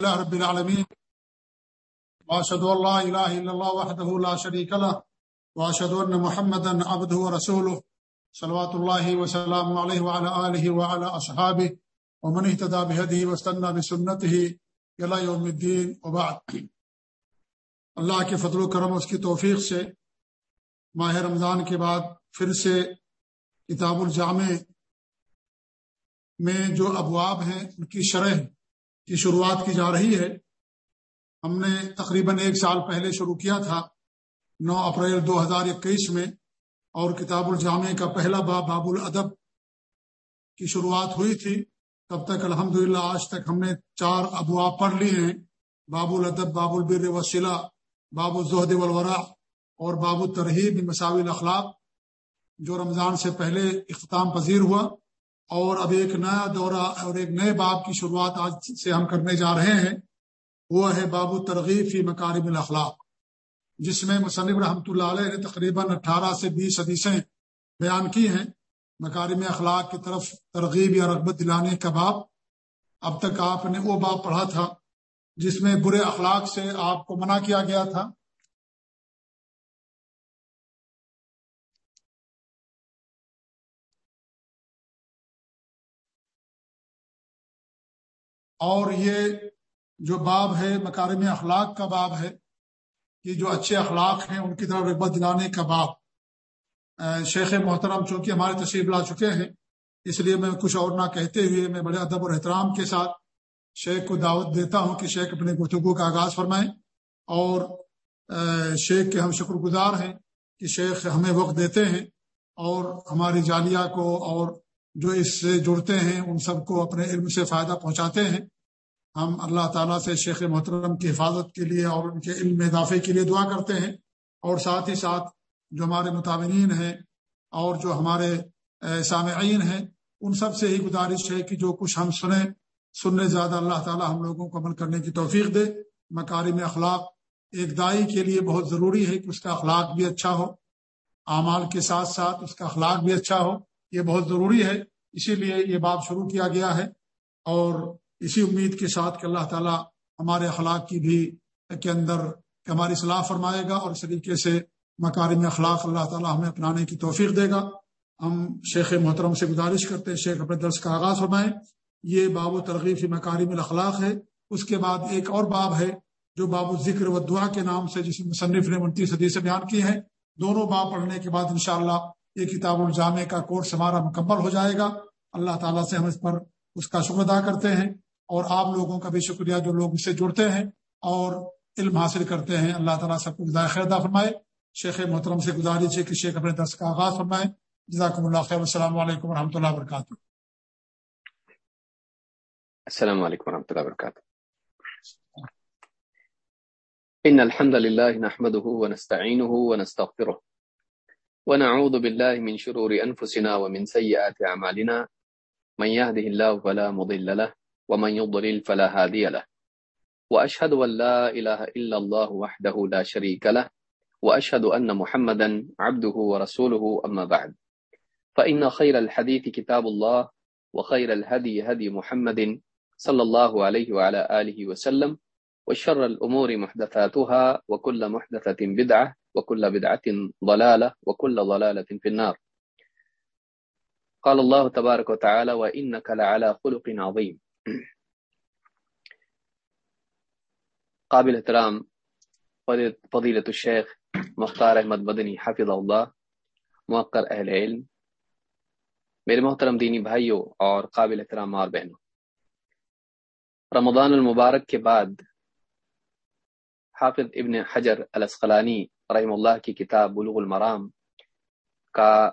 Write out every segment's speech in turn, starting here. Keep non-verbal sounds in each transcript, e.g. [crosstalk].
الله رب العالمين وأشهد أن لا إله إلا الله وحده لا شريك له وأشهد أن محمدا عبده ورسوله صلوات الله وسلامه عليه وعلى آله وعلى أصحابه ومن اهتدى بهديه واستنى بسنته إلى يوم الدين وبعد. اللہ کے فضل و کرم اس کی توفیق سے ماہ رمضان کے بعد پھر سے کتاب الجامع میں جو ابواب ہیں، ان کی شرح کی شروعات کی جا رہی ہے۔ ہم نے تقریباً ایک سال پہلے شروع کیا تھا، نو اپریل دو ہزار اکیس میں، اور کتاب الجامع کا پہلا باب باب الادب کی شروعات ہوئی تھی۔ تب تک الحمدللہ آج تک ہم نے چار ابواب پڑھ لی ہیں۔ باب الادب، باب البر وسیلہ باب الزہد والورا اور باب الترحیب مساوی الاخلاق، جو رمضان سے پہلے اختتام پذیر ہوا۔ اور اب ایک نیا دورہ اور ایک نئے باب کی شروعات آج سے ہم کرنے جا رہے ہیں، وہ ہے باب ترغیب فی مکارم الاخلاق، جس میں مصنف رحمۃ اللہ علیہ نے تقریباً اٹھارہ سے بیس حدیثیں بیان کی ہیں۔ مکارم اخلاق کی طرف ترغیب یا رغبت دلانے کا باب۔ اب تک آپ نے وہ باب پڑھا تھا جس میں برے اخلاق سے آپ کو منع کیا گیا تھا۔ اور یہ جو باب ہے مکارم اخلاق کا باب ہے کہ جو اچھے اخلاق ہیں، ان کی طرف رغبت دلانے کا باب۔ شیخ محترم چونکہ ہمارے تشریف لا چکے ہیں، اس لیے میں کچھ اور نہ کہتے ہوئے میں بڑے ادب اور احترام کے ساتھ شیخ کو دعوت دیتا ہوں کہ شیخ اپنے گفتگو کا آغاز فرمائیں۔ اور شیخ کے ہم شکر گزار ہیں کہ شیخ ہمیں وقت دیتے ہیں اور ہماری جالیہ کو اور جو اس سے جڑتے ہیں، ان سب کو اپنے علم سے فائدہ پہنچاتے ہیں۔ ہم اللہ تعالیٰ سے شیخ محترم کی حفاظت کے لیے اور ان کے علم اضافے کے لیے دعا کرتے ہیں اور ساتھ ہی ساتھ جو ہمارے متعین ہیں اور جو ہمارے سامعین ہیں، ان سب سے ہی گزارش ہے کہ جو کچھ ہم سنیں، سننے زیادہ اللہ تعالیٰ ہم لوگوں کو عمل کرنے کی توفیق دے۔ مکارم اخلاق ایک دائی کے لیے بہت ضروری ہے کہ اس کا اخلاق بھی اچھا ہو۔ اعمال کے ساتھ ساتھ اس کا اخلاق بھی اچھا ہو۔ یہ بہت ضروری ہے، اسی لیے یہ بات شروع کیا گیا ہے اور اسی امید کے ساتھ کہ اللہ تعالیٰ ہمارے اخلاق کی بھی کے اندر ہماری اصلاح فرمائے گا اور اس طریقے سے مکارم اخلاق اللہ تعالیٰ ہمیں اپنانے کی توفیق دے گا۔ ہم شیخ محترم سے گزارش کرتے ہیں، شیخ اپنے درس کا آغاز فرمائیں۔ یہ باب و ترغیف مکارم الاخلاق ہے۔ اس کے بعد ایک اور باب ہے جو باب و ذکر و دعا کے نام سے، جس مصنف نے انتیس صدی سے بیان کی ہیں۔ دونوں باب پڑھنے کے بعد انشاءاللہ یہ کتاب الجامع کا کورس ہمارا مکمل ہو جائے گا۔ اللہ تعالیٰ سے ہم اس پر اس کا شکر ادا کرتے ہیں۔ اور آپ لوگوں کا بھی شکریہ جو لوگ اس سے جڑتے ہیں اور علم حاصل کرتے ہیں۔ اللہ تعالیٰ سب کو خیر فرمائے۔ شیخ محترم سے گزارش ہے کہ شیخ اپنے درس کا آغاز فرمائے۔ جزاکم اللہ خیر۔ السلام علیکم و رحمۃ اللہ وبرکاتہ۔ السلام علیکم ورحمۃ اللہ وبرکاتہ۔ ان الحمد لله نحمده ونستعينه ونستغفره ونعوذ بالله من شرور انفسنا ومن سيئات اعمالنا۔ من يهده الله فلا مضل له۔ ومن يضلل فلا هادي له. واشهد ان لا اله الا الله وحده لا شريك له واشهد ان محمدا عبده ورسوله اما بعد. فان خير الحديث كتاب الله وخير الهدي هدي محمد صلى الله عليه وعلى آله وسلم وشر الأمور محدثاتها وكل محدثة بدعة وكل بدعة ضلالة وكل ضلالة في النار. قال الله تبارك وتعالى وإنك لعلى خلق عظيم. قابل احترام فضیلت الشیخ مختار احمد مدنی حافظ اللہ موقر اہل علم، میرے محترم دینی بھائیوں اور قابل احترام اور بہنوں، رمضان المبارک کے بعد حافظ ابن حجر الاسقلانی رحم اللہ کی کتاب بلوغ المرام کا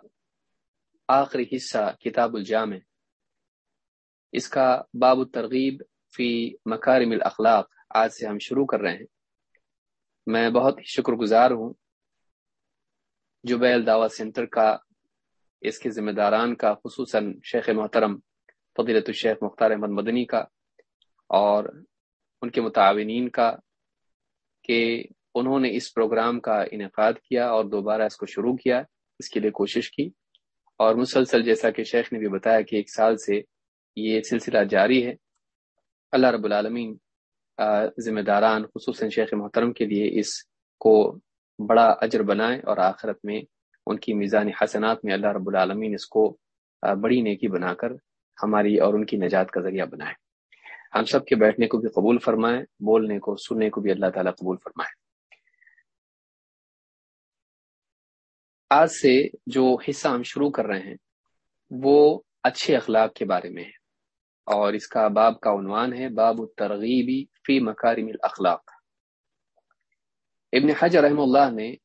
آخری حصہ کتاب الجامع اس کا باب الترغیب فی مکارم الاخلاق۔ آج سے ہم شروع کر رہے ہیں۔ میں بہت ہی شکر گزار ہوں جبیل دعوت سینٹر کا، اس کے ذمہ داران کا، خصوصاً شیخ محترم فضیلت الشیخ مختار احمد مدنی کا اور ان کے متعاونین کا کہ انہوں نے اس پروگرام کا انعقاد کیا اور دوبارہ اس کو شروع کیا، اس کے لیے کوشش کی۔ اور مسلسل جیسا کہ شیخ نے بھی بتایا کہ ایک سال سے یہ سلسلہ جاری ہے۔ اللہ رب العالمین ذمہ داران، خصوصاً شیخ محترم کے لیے اس کو بڑا اجر بنائے اور آخرت میں ان کی میزان حسنات میں اللہ رب العالمین اس کو بڑی نیکی بنا کر ہماری اور ان کی نجات کا ذریعہ بنائے ہم سب کے بیٹھنے کو بھی قبول فرمائے بولنے کو، سننے کو بھی اللہ تعالیٰ قبول فرمائے۔ آج سے جو حصہ ہم شروع کر رہے ہیں، وہ اچھے اخلاق کے بارے میں ہے۔ اور اس کا باب کا عنوان ہے باب الترغیبی فی مکارم الاخلاق۔ ابن حج رحم اللہ نے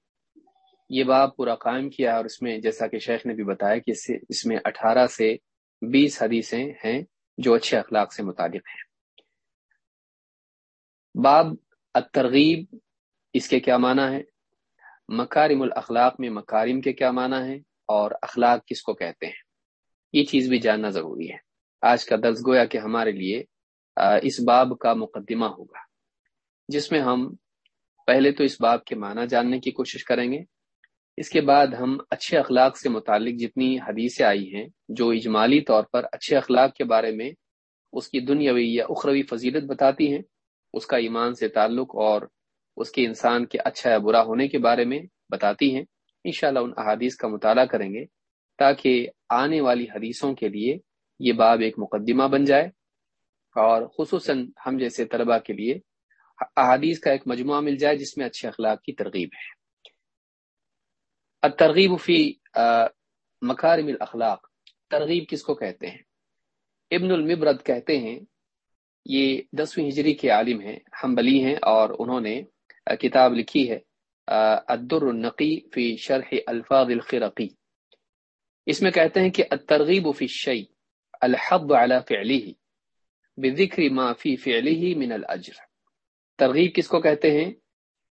یہ باب پورا قائم کیا اور اس میں جیسا کہ شیخ نے بھی بتایا کہ اس میں اٹھارہ سے بیس حدیثیں ہیں جو اچھے اخلاق سے متعلق ہیں۔ باب الترغیب اس کے کیا معنی ہے؟ مکارم الاخلاق میں مکارم کے کیا معنی ہے اور اخلاق کس کو کہتے ہیں؟ یہ چیز بھی جاننا ضروری ہے۔ آج کا درس گویا کہ ہمارے لیے اس باب کا مقدمہ ہوگا، جس میں ہم پہلے تو اس باب کے معنی جاننے کی کوشش کریں گے۔ اس کے بعد ہم اچھے اخلاق سے متعلق جتنی حدیثیں آئی ہیں، جو اجمالی طور پر اچھے اخلاق کے بارے میں اس کی دنیاوی یا اخروی فضیلت بتاتی ہیں، اس کا ایمان سے تعلق اور اس کے انسان کے اچھا یا برا ہونے کے بارے میں بتاتی ہیں۔ انشاءاللہ ان احادیث کا مطالعہ کریں گے، تاکہ آنے والی حدیثوں کے لیے یہ باب ایک مقدمہ بن جائے اور خصوصاً ہم جیسے طلبہ کے لیے احادیث کا ایک مجموعہ مل جائے جس میں اچھے اخلاق کی ترغیب ہے۔ ترغیب فی مکارم الاخلاق۔ ترغیب کس کو کہتے ہیں؟ ابن المبرد کہتے ہیں، یہ دسویں ہجری کے عالم ہیں، حنبلی ہیں اور انہوں نے کتاب لکھی ہے الدر النقی فی شرح الفاظ الخرقی۔ اس میں کہتے ہیں کہ الترغیب فی الشیء۔ الحب على فعله بذکر ما فی فعله من الاجر ترغیب کس کو کہتے ہیں؟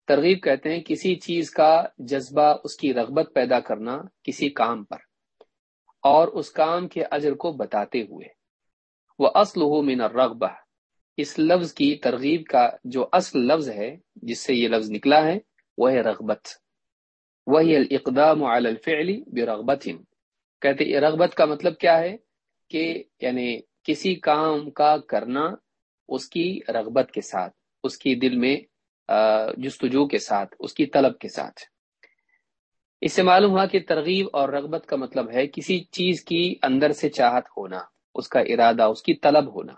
ترغیب کہتے ہیں کسی چیز کا جذبہ، اس کی رغبت پیدا کرنا کسی کام پر، اور اس کام کے اجر کو بتاتے ہوئے. وہ اصل ہو من الرغبہ اس لفظ کی ترغیب کا جو اصل لفظ ہے، جس سے یہ لفظ نکلا ہے وہ ہے رغبت. وہی الاقدام على الفعل برغبت. کہتے رغبت کا مطلب کیا ہے؟ کہ یعنی کسی کام کا کرنا اس کی رغبت کے ساتھ، اس کی دل میں جستجو کے ساتھ، اس کی طلب کے ساتھ۔ اس سے معلوم ہوا کہ ترغیب اور رغبت کا مطلب ہے کسی چیز کی اندر سے چاہت ہونا، اس کا ارادہ، اس کی طلب ہونا۔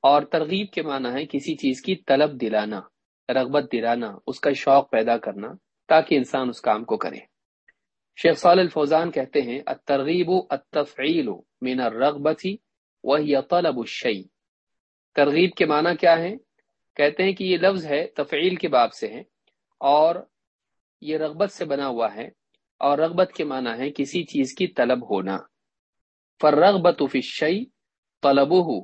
اور ترغیب کے معنی ہے کسی چیز کی طلب دلانا، رغبت دلانا، اس کا شوق پیدا کرنا تاکہ انسان اس کام کو کرے۔ شیخ صال الفوزان کہتے ہیں، الترغیب التفعیل من الرغبت وهي طلب الشيء ترغیب کے معنی کیا ہے کہتے ہیں کہ یہ لفظ ہے، تفعیل کے باب سے ہے، اور یہ رغبت سے بنا ہوا ہے، اور رغبت کے معنی ہے کسی چیز کی طلب ہونا۔ فر رغبت فی طلب ہو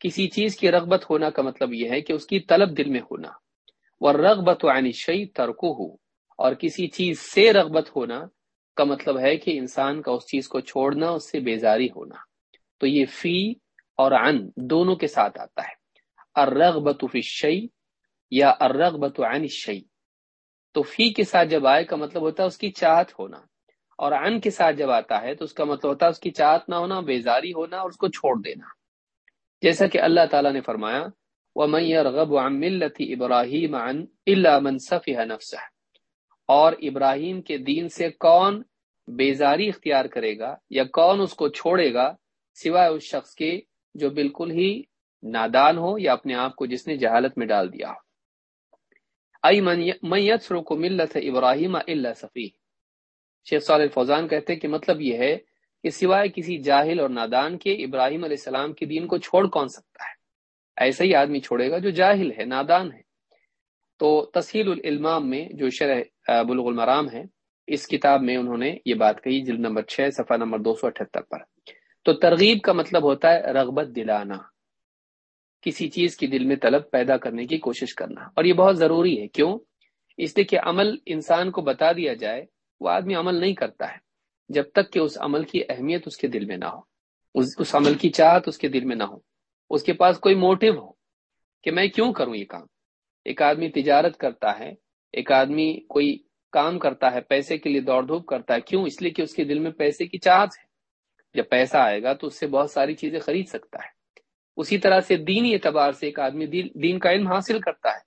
کسی چیز کی رغبت ہونا کا مطلب یہ ہے کہ اس کی طلب دل میں ہونا۔ وہ رغبت عن شعی ترکو ہو اور کسی چیز سے رغبت ہونا کا مطلب ہے کہ انسان کا اس چیز کو چھوڑنا، اس سے بیزاری ہونا۔ تو یہ فی اور عن دونوں کے ساتھ آتا ہے۔ الرغبت فی الشیء یا الرغبت عن الشیء۔ تو فی کے ساتھ جب آئے کا مطلب ہوتا ہے اس کی چاہت ہونا۔ اور عن کے ساتھ جب آتا ہے تو اس کا مطلب ہوتا ہے اس کی چاہت نہ ہونا، بیزاری ہونا اور اس کو چھوڑ دینا۔ جیسا کہ اللہ تعالیٰ نے فرمایا، وَمَن يَرْغَبُ عَن مِلَّةِ إِبْرَاهِيمَ عَن إِلَّا مَن سَفِهَ نَفْسَهُ۔ اور ابراہیم کے دین سے کون بیزاری اختیار کرے گا یا کون اس کو چھوڑے گا سوائے اس شخص کے جو بالکل ہی نادان ہو یا اپنے آپ کو جس نے جہالت میں ڈال دیا ہو۔ کو ملت ابراہیم اللہ صفی شیخ صالح فوزان کہتے کہ مطلب یہ ہے کہ سوائے کسی جاہل اور نادان کے ابراہیم علیہ السلام کے دین کو چھوڑ کون سکتا ہے؟ ایسا ہی آدمی چھوڑے گا جو جاہل ہے، نادان ہے۔ تو تسہیل العلمام میں جو شرح بلغ المرام ہے، اس کتاب میں انہوں نے یہ بات کہی، جلد نمبر چھ، صفحہ نمبر دو سو اٹھہتر پر۔ تو ترغیب کا مطلب ہوتا ہے رغبت دلانا، کسی چیز کی دل میں طلب پیدا کرنے کی کوشش کرنا۔ اور یہ بہت ضروری ہے، کیوں؟ اس لیے کہ عمل انسان کو بتا دیا جائے، وہ آدمی عمل نہیں کرتا ہے، جب تک کہ اس عمل کی اہمیت اس کے دل میں نہ ہو۔ اس اس عمل کی چاہت اس کے دل میں نہ ہو۔ اس کے پاس کوئی موٹو ہو کہ میں کیوں کروں یہ کام؟ ایک آدمی تجارت کرتا ہے، ایک آدمی کوئی کام کرتا ہے، پیسے کے لیے دوڑ دھوپ کرتا ہے، کیوں؟ اس لیے کہ اس کے دل میں پیسے کی چاہت ہے۔ جب پیسہ آئے گا تو اس سے بہت ساری چیزیں خرید سکتا ہے۔ اسی طرح سے دینی اعتبار سے ایک آدمی دین کا علم حاصل کرتا ہے۔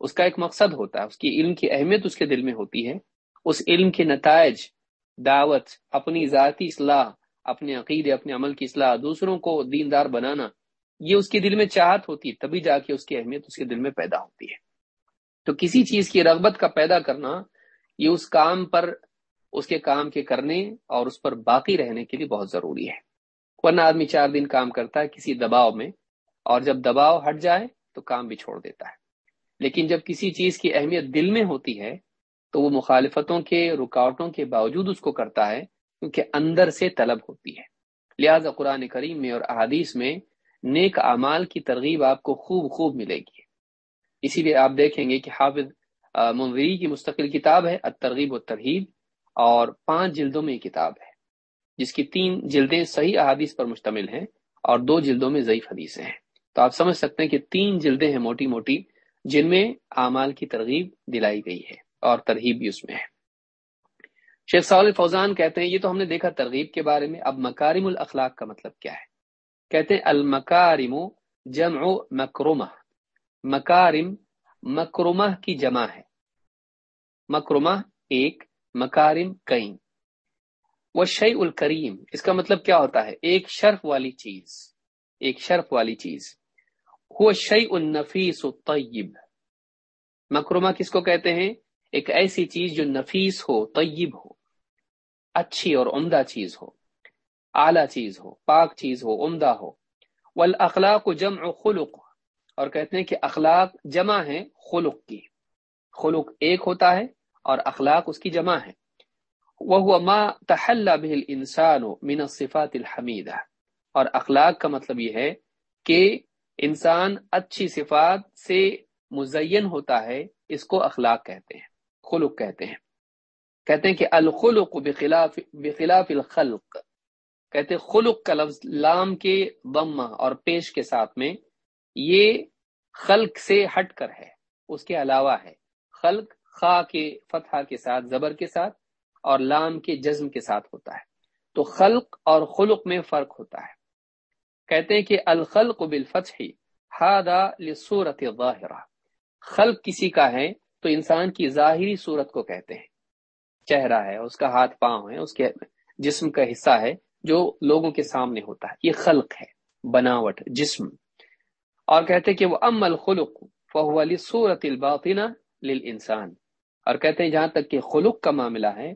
اس کا ایک مقصد ہوتا ہے، اس کی علم کی اہمیت اس کے دل میں ہوتی ہے۔ اس علم کے نتائج، دعوت، اپنی ذاتی اصلاح، اپنے عقیدے، اپنے عمل کی اصلاح، دوسروں کو دیندار بنانا یہ اس کے دل میں چاہت ہوتی ہے، تبھی جا کے اس کی اہمیت اس کے دل میں پیدا ہوتی ہے۔ تو کسی چیز کی رغبت کا پیدا کرنا، یہ اس کام پر، اس کے کام کے کرنے اور اس پر باقی رہنے کے لیے بہت ضروری ہے۔ ورنہ آدمی چار دن کام کرتا ہے کسی دباؤ میں اور جب دباؤ ہٹ جائے تو کام بھی چھوڑ دیتا ہے۔ لیکن جب کسی چیز کی اہمیت دل میں ہوتی ہے تو وہ مخالفتوں کے، رکاوٹوں کے باوجود اس کو کرتا ہے کیونکہ اندر سے طلب ہوتی ہے۔ لہذا قرآن کریم میں اور احادیث میں نیک اعمال کی ترغیب آپ کو خوب خوب ملے گی۔ اسی لیے آپ دیکھیں گے کہ حافظ منظری کی مستقل کتاب ہے، الترغیب و ترغیب اور پانچ جلدوں میں یہ کتاب ہے، جس کی تین جلدیں صحیح احادیث پر مشتمل ہیں اور دو جلدوں میں ضعیف حدیثیں ہیں۔ تو آپ سمجھ سکتے ہیں کہ تین جلدیں ہیں موٹی موٹی، جن میں اعمال کی ترغیب دلائی گئی ہے اور ترغیب بھی اس میں ہے۔ شیخ سال فوزان کہتے ہیں، یہ تو ہم نے دیکھا ترغیب کے بارے میں، اب مکارم الاخلاق کا مطلب کیا ہے؟ کہتے ہیں المکارم جمع مکرمہ۔ مکارم مکرمہ کی جمع ہے۔ مکرمہ ایک، مکارم کئی وہ شعی الکریم، اس کا مطلب کیا ہوتا ہے؟ ایک شرف والی چیز۔ ایک شرف والی چیز۔ وہ شعی النفیس طیب مکرمہ کس کو کہتے ہیں؟ ایک ایسی چیز جو نفیس ہو، طیب ہو۔ اچھی اور عمدہ چیز ہو۔ اعلیٰ چیز ہو، پاک چیز ہو، عمدہ ہو۔ والاخلاق جمع خلق۔ اور کہتے ہیں کہ اخلاق جمع ہے خلق کی۔ خلق ایک ہوتا ہے اور اخلاق اس کی جمع ہے وہ ما تحلہ به الانسان من الصفات الحمیدہ اور اخلاق کا مطلب یہ ہے کہ انسان اچھی صفات سے مزین ہوتا ہے، اس کو اخلاق کہتے ہیں، خلق کہتے ہیں۔ کہتے ہیں کہ الخلق بخلاف بخلاف الخلق۔ کہتے خلق کا لفظ لام کے ضمہ اور پیش کے ساتھ میں یہ خلق سے ہٹ کر ہے، اس کے علاوہ ہے۔ خلق خا کے فتح کے ساتھ، زبر کے ساتھ اور لام کے جزم کے ساتھ ہوتا ہے۔ تو خلق اور خلق میں فرق ہوتا ہے۔ کہتے ہیں کہ الخلق بالفتح ہادا لصورت ظاہرہ۔ خلق کسی کا ہے تو انسان کی ظاہری صورت کو کہتے ہیں۔ چہرہ ہے، اس کا ہاتھ پاؤں ہے اس کے جسم کا حصہ ہے جو لوگوں کے سامنے ہوتا ہے، یہ خلق ہے، بناوٹ، جسم۔ اور کہتے کہ وہ ام الخلق، فہو علی صورت الباطنہ للانسان۔ اور کہتے ہیں جہاں تک کہ خلق کا معاملہ ہے،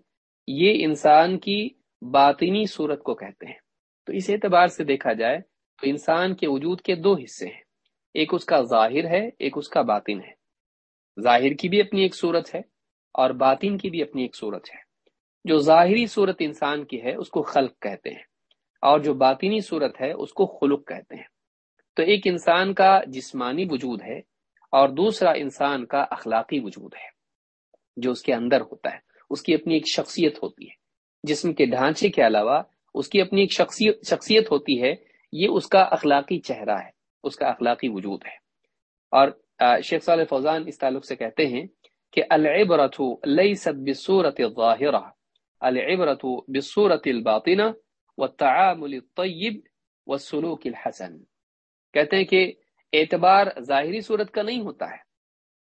یہ انسان کی باطنی صورت کو کہتے ہیں۔ تو اس اعتبار سے دیکھا جائے تو انسان کے وجود کے دو حصے ہیں۔ ایک اس کا ظاہر ہے، ایک اس کا باطن ہے۔ ظاہر کی بھی اپنی ایک صورت ہے اور باطن کی بھی اپنی ایک صورت ہے۔ جو ظاہری صورت انسان کی ہے، اس کو خلق کہتے ہیں۔ اور جو باطنی صورت ہے، اس کو خلق کہتے ہیں۔ تو ایک انسان کا جسمانی وجود ہے اور دوسرا انسان کا اخلاقی وجود ہے، جو اس کے اندر ہوتا ہے۔ اس کی اپنی ایک شخصیت ہوتی ہے۔ جسم کے ڈھانچے کے علاوہ اس کی اپنی ایک شخصیت شخصیت ہوتی ہے۔ یہ اس کا اخلاقی چہرہ ہے، اس کا اخلاقی وجود ہے۔ اور شیخ صالح فوزان اس تعلق سے کہتے ہیں کہ العبرت لیست بصورت الظاہرہ۔ العبرت بصورت الباطنہ والتعامل الطیب والسلوک الحسن۔ کہتے ہیں کہ اعتبار ظاہری صورت کا نہیں ہوتا ہے۔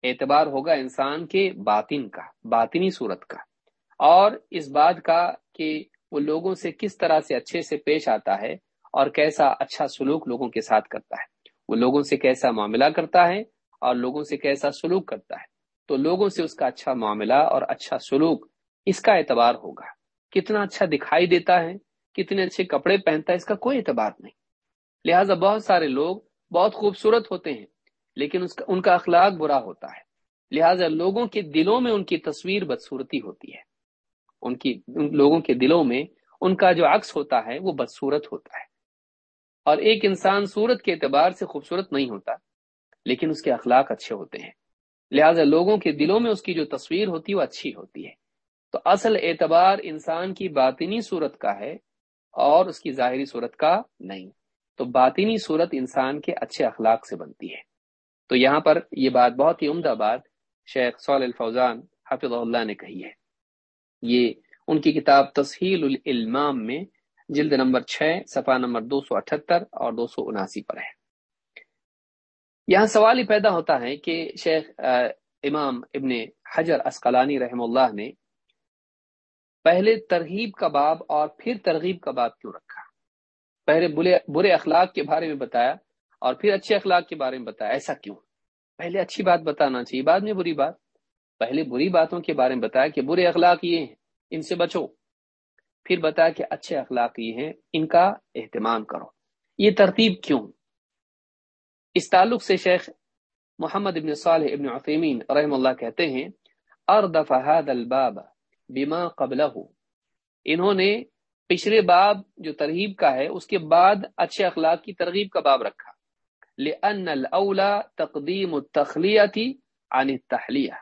اعتبار ہوگا انسان کے باطن کا، باطنی صورت کا۔ اور اس بات کا کہ وہ لوگوں سے کس طرح سے اچھے سے پیش آتا ہے اور کیسا اچھا سلوک لوگوں کے ساتھ کرتا ہے۔ وہ لوگوں سے کیسا معاملہ کرتا ہے اور لوگوں سے کیسا سلوک کرتا ہے۔ تو لوگوں سے اس کا اچھا معاملہ اور اچھا سلوک اس کا اعتبار ہوگا۔ کتنا اچھا دکھائی دیتا ہے، کتنے اچھے کپڑے پہنتا ہے، اس کا کوئی اعتبار نہیں۔ لہٰذا بہت سارے لوگ بہت خوبصورت ہوتے ہیں، لیکن اس کا، ان کا اخلاق برا ہوتا ہے۔ لہٰذا لوگوں کے دلوں میں ان کی تصویر بدصورتی ہوتی ہے۔ ان کی، ان لوگوں کے دلوں میں ان کا جو عکس ہوتا ہے، وہ بدصورت ہوتا ہے۔ اور ایک انسان صورت کے اعتبار سے خوبصورت نہیں ہوتا، لیکن اس کے اخلاق اچھے ہوتے ہیں۔ لہٰذا لوگوں کے دلوں میں اس کی جو تصویر ہوتی ہے، وہ اچھی ہوتی ہے۔ تو اصل اعتبار انسان کی باطنی صورت کا ہے اور اس کی ظاہری صورت کا نہیں۔ تو باطنی صورت انسان کے اچھے اخلاق سے بنتی ہے۔ تو یہاں پر یہ بات بہت ہی عمدہ بات شیخ سول الفوزان حافظ اللہ نے کہی ہے۔ یہ ان کی کتاب تسہیل العلمام میں جلد نمبر چھ، صفحہ نمبر دو سو اٹھہتر اور دو سو اناسی پر ہے۔ یہاں سوال ہی پیدا ہوتا ہے کہ شیخ امام ابن حجر اسقلانی رحم اللہ نے پہلے ترغیب کا باب اور پھر ترغیب کا باب کیوں رکھا؟ پہلے برے اخلاق کے بارے میں بتایا اور پھر اچھے اخلاق کے بارے میں بتایا، ایسا کیوں؟ پہلے اچھی بات بتانا چاہیے، بعد میں بری بات۔ پہلے بری باتوں کے بارے میں بتایا کہ برے اخلاق یہ ہیں، ان سے بچو۔ پھر بتایا کہ اچھے اخلاق یہ ہیں، ان کا اہتمام کرو۔ یہ ترتیب کیوں؟ اس تعلق سے شیخ محمد ابن صالح ابن عثیمین رحم اللہ کہتے ہیں، اردف هذا الباب بما قبله انہوں نے پچھلے باب جو ترغیب کا ہے، اس کے بعد اچھے اخلاق کی ترغیب کا باب رکھا۔ لأن الاولا تقدیم التخلیتی عن التحلیہ۔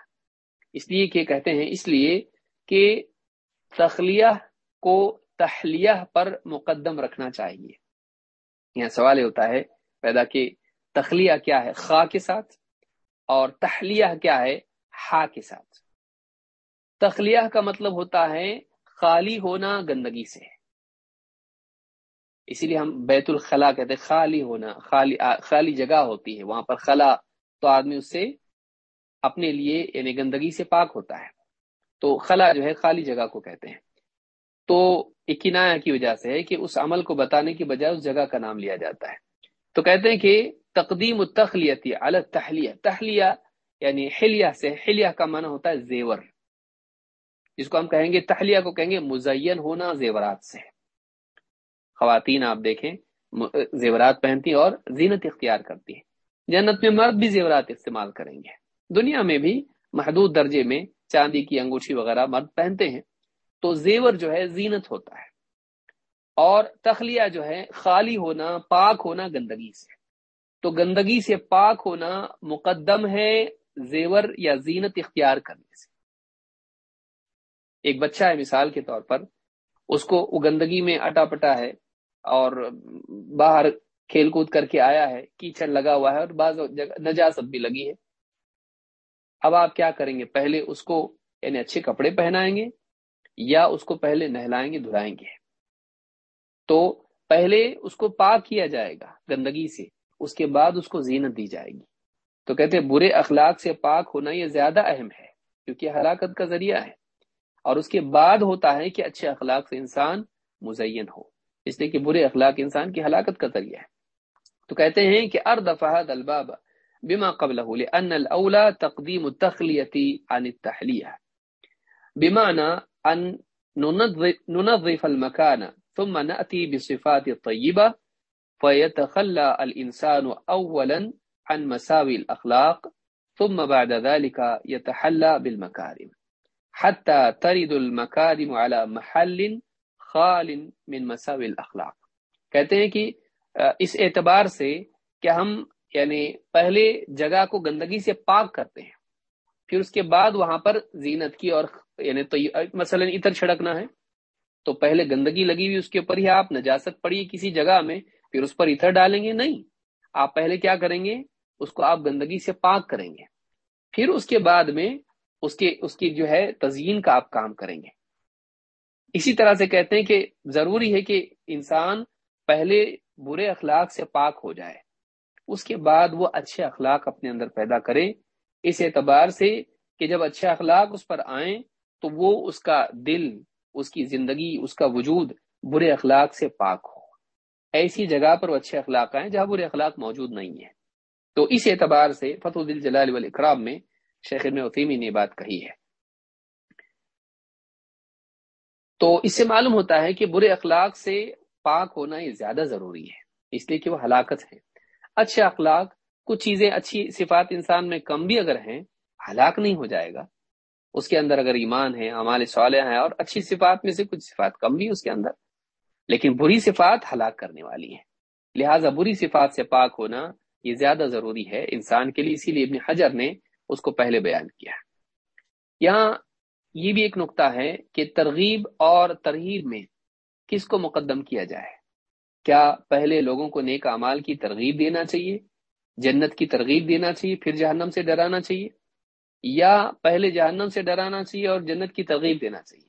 اس لیے کہ کہتے ہیں، اس لیے کہ تخلیہ کو تحلیہ پر مقدم رکھنا چاہیے۔ یہاں سوال ہوتا ہے، پیدا کہ تخلیہ کیا ہے؟ خا کے ساتھ اور تحلیہ کیا ہے؟ ہا کے ساتھ۔ تخلیہ کا مطلب ہوتا ہے خالی ہونا گندگی سے۔ اسی لیے ہم بیت الخلا کہتے ہیں خالی ہونا، خالی خالی جگہ ہوتی ہے، وہاں پر خلا تو آدمی اس سے اپنے لیے یعنی گندگی سے پاک ہوتا ہے۔ تو خلا جو ہے خالی جگہ کو کہتے ہیں۔ تو کنایا کی وجہ سے ہے کہ اس عمل کو بتانے کی بجائے اس جگہ کا نام لیا جاتا ہے۔ تو کہتے ہیں کہ تقدیم التخلیتی علی تحلیہ تحلیہ یعنی حلیہ سے، حلیہ کا معنی ہوتا ہے زیور۔ جس کو ہم کہیں گے تحلیہ، کو کہیں گے مزین ہونا زیورات سے۔ خواتین آپ دیکھیں زیورات پہنتی اور زینت اختیار کرتی ہیں۔ جنت میں مرد بھی زیورات استعمال کریں گے۔ دنیا میں بھی محدود درجے میں چاندی کی انگوٹھی وغیرہ مرد پہنتے ہیں۔ تو زیور جو ہے زینت ہوتا ہے۔ اور تخلیہ جو ہے خالی ہونا، پاک ہونا گندگی سے۔ تو گندگی سے پاک ہونا مقدم ہے زیور یا زینت اختیار کرنے سے۔ ایک بچہ ہے مثال کے طور پر، اس کو وہ گندگی میں اٹا پٹا ہے اور باہر کھیل کود کر کے آیا ہے، کیچڑ لگا ہوا ہے اور بعض نجاست بھی لگی ہے۔ اب آپ کیا کریں گے؟ پہلے اس کو یعنی اچھے کپڑے پہنائیں گے یا اس کو پہلے نہلائیں گے، دھلائیں گے۔ تو پہلے اس کو پاک کیا جائے گا گندگی سے، اس کے بعد اس کو زینت دی جائے گی۔ تو کہتے ہیں، برے اخلاق سے پاک ہونا یہ زیادہ اہم ہے، کیونکہ ہلاکت کا ذریعہ ہے۔ اور اس کے بعد ہوتا ہے کہ اچھے اخلاق سے انسان مزین ہو۔ اس لیے کہ برے اخلاق انسان کی ہلاکت کا ذریعہ ہے۔ تو کہتے ہیں کہ ارد فہد الباب بما قبله لأن الأولى تقديم التخلية عن التحلية بمعنى أن ننظف المكان ثم نأتي بصفات الطيبة فيتخلى الإنسان أولا عن مساوي الأخلاق ثم بعد ذلك يتحلى بالمكارم حتى ترد المكارم على محل خال من مساوي الأخلاق. کہتے ہیں کہ اس اعتبار سے کہ ہم یعنی پہلے جگہ کو گندگی سے پاک کرتے ہیں، پھر اس کے بعد وہاں پر زینت کی اور یعنی تو مثلا اتر چھڑکنا ہے، تو پہلے گندگی لگی ہوئی اس کے اوپر ہی آپ نجاست پڑی کسی جگہ میں، پھر اس پر اتر ڈالیں گے، نہیں، آپ پہلے کیا کریں گے، اس کو آپ گندگی سے پاک کریں گے۔ پھر اس کے بعد میں اس کے، اس کی جو ہے تزئین کا آپ کام کریں گے۔ اسی طرح سے کہتے ہیں کہ ضروری ہے کہ انسان پہلے برے اخلاق سے پاک ہو جائے، اس کے بعد وہ اچھے اخلاق اپنے اندر پیدا کرے اس اعتبار سے کہ جب اچھے اخلاق اس پر آئیں تو وہ اس کا دل، اس کی زندگی، اس کا وجود برے اخلاق سے پاک ہو۔ ایسی جگہ پر وہ اچھے اخلاق آئیں جہاں برے اخلاق موجود نہیں ہیں۔ تو اس اعتبار سے فتح دل جلال والاکرام میں شیخ ابن عثیمی نے بات کہی ہے۔ تو اس سے معلوم ہوتا ہے کہ برے اخلاق سے پاک ہونا یہ زیادہ ضروری ہے، اس لیے کہ وہ ہلاکت ہے۔ اچھے اخلاق، کچھ چیزیں اچھی صفات انسان میں کم بھی اگر ہیں، ہلاک نہیں ہو جائے گا۔ اس کے اندر اگر ایمان ہے امال صالح ہے اور اچھی صفات میں سے کچھ صفات کم بھی اس کے اندر، لیکن بری صفات ہلاک کرنے والی ہیں۔ لہٰذا بری صفات سے پاک ہونا یہ زیادہ ضروری ہے۔ انسان کے لیے اسی لیے ابن حجر نے اس کو پہلے بیان کیا یہاں یہ بھی ایک نقطہ ہے کہ ترغیب اور ترغیب میں کس کو مقدم کیا جائے۔ کیا پہلے لوگوں کو نیک اعمال کی ترغیب دینا چاہیے؟ جنت کی ترغیب دینا چاہیے، پھر جہنم سے ڈرانا چاہیے؟ یا پہلے جہنم سے ڈرانا چاہیے اور جنت کی ترغیب دینا چاہیے؟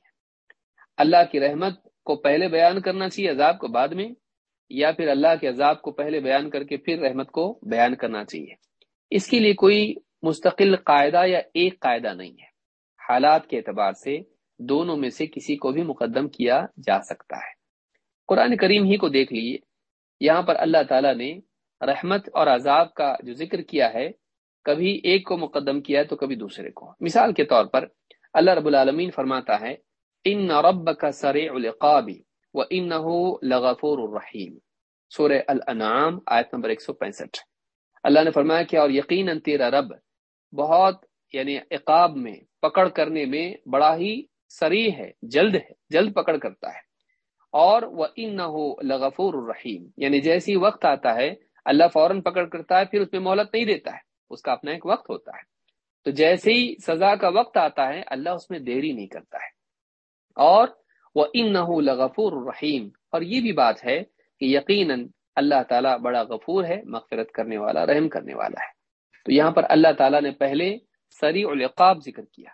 اللہ کی رحمت کو پہلے بیان کرنا چاہیے عذاب کو بعد میں، یا پھر اللہ کے عذاب کو پہلے بیان کر کے پھر رحمت کو بیان کرنا چاہیے؟ اس کے لیے کوئی مستقل قاعدہ یا ایک قاعدہ نہیں ہے۔ حالات کے اعتبار سے دونوں میں سے کسی کو بھی مقدم کیا جا سکتا ہے۔ قرآن کریم ہی کو دیکھ لیجیے یہاں پر اللہ تعالیٰ نے رحمت اور عذاب کا جو ذکر کیا ہے، کبھی ایک کو مقدم کیا ہے تو کبھی دوسرے کو۔ مثال کے طور پر اللہ رب العالمین فرماتا ہے ان رب کا سر القابی و ان لغفور الرحیم سور الانعام، آیت نمبر 165 اللہ نے فرمایا کہ اور یقیناً تیرا رب بہت یعنی عقاب میں، پکڑ کرنے میں بڑا ہی سری ہے، جلد ہے، جلد پکڑ کرتا ہے۔ اور وہ ان نہ ہو لغفور الرحیم یعنی جیسی وقت آتا ہے، اللہ فوراً پکڑ کرتا ہے، پھر اس میں مہلت نہیں دیتا ہے۔ اس کا اپنا ایک وقت ہوتا ہے۔ تو جیسے ہی سزا کا وقت آتا ہے، اللہ اس میں دیری نہیں کرتا ہے۔ اور وہ ان نہ لغفور الرحیم اور یہ بھی بات ہے کہ یقیناً اللہ تعالیٰ بڑا غفور ہے، مغفرت کرنے والا، رحم کرنے والا ہے۔ تو یہاں پر اللہ تعالیٰ نے پہلے سری القاب ذکر کیا،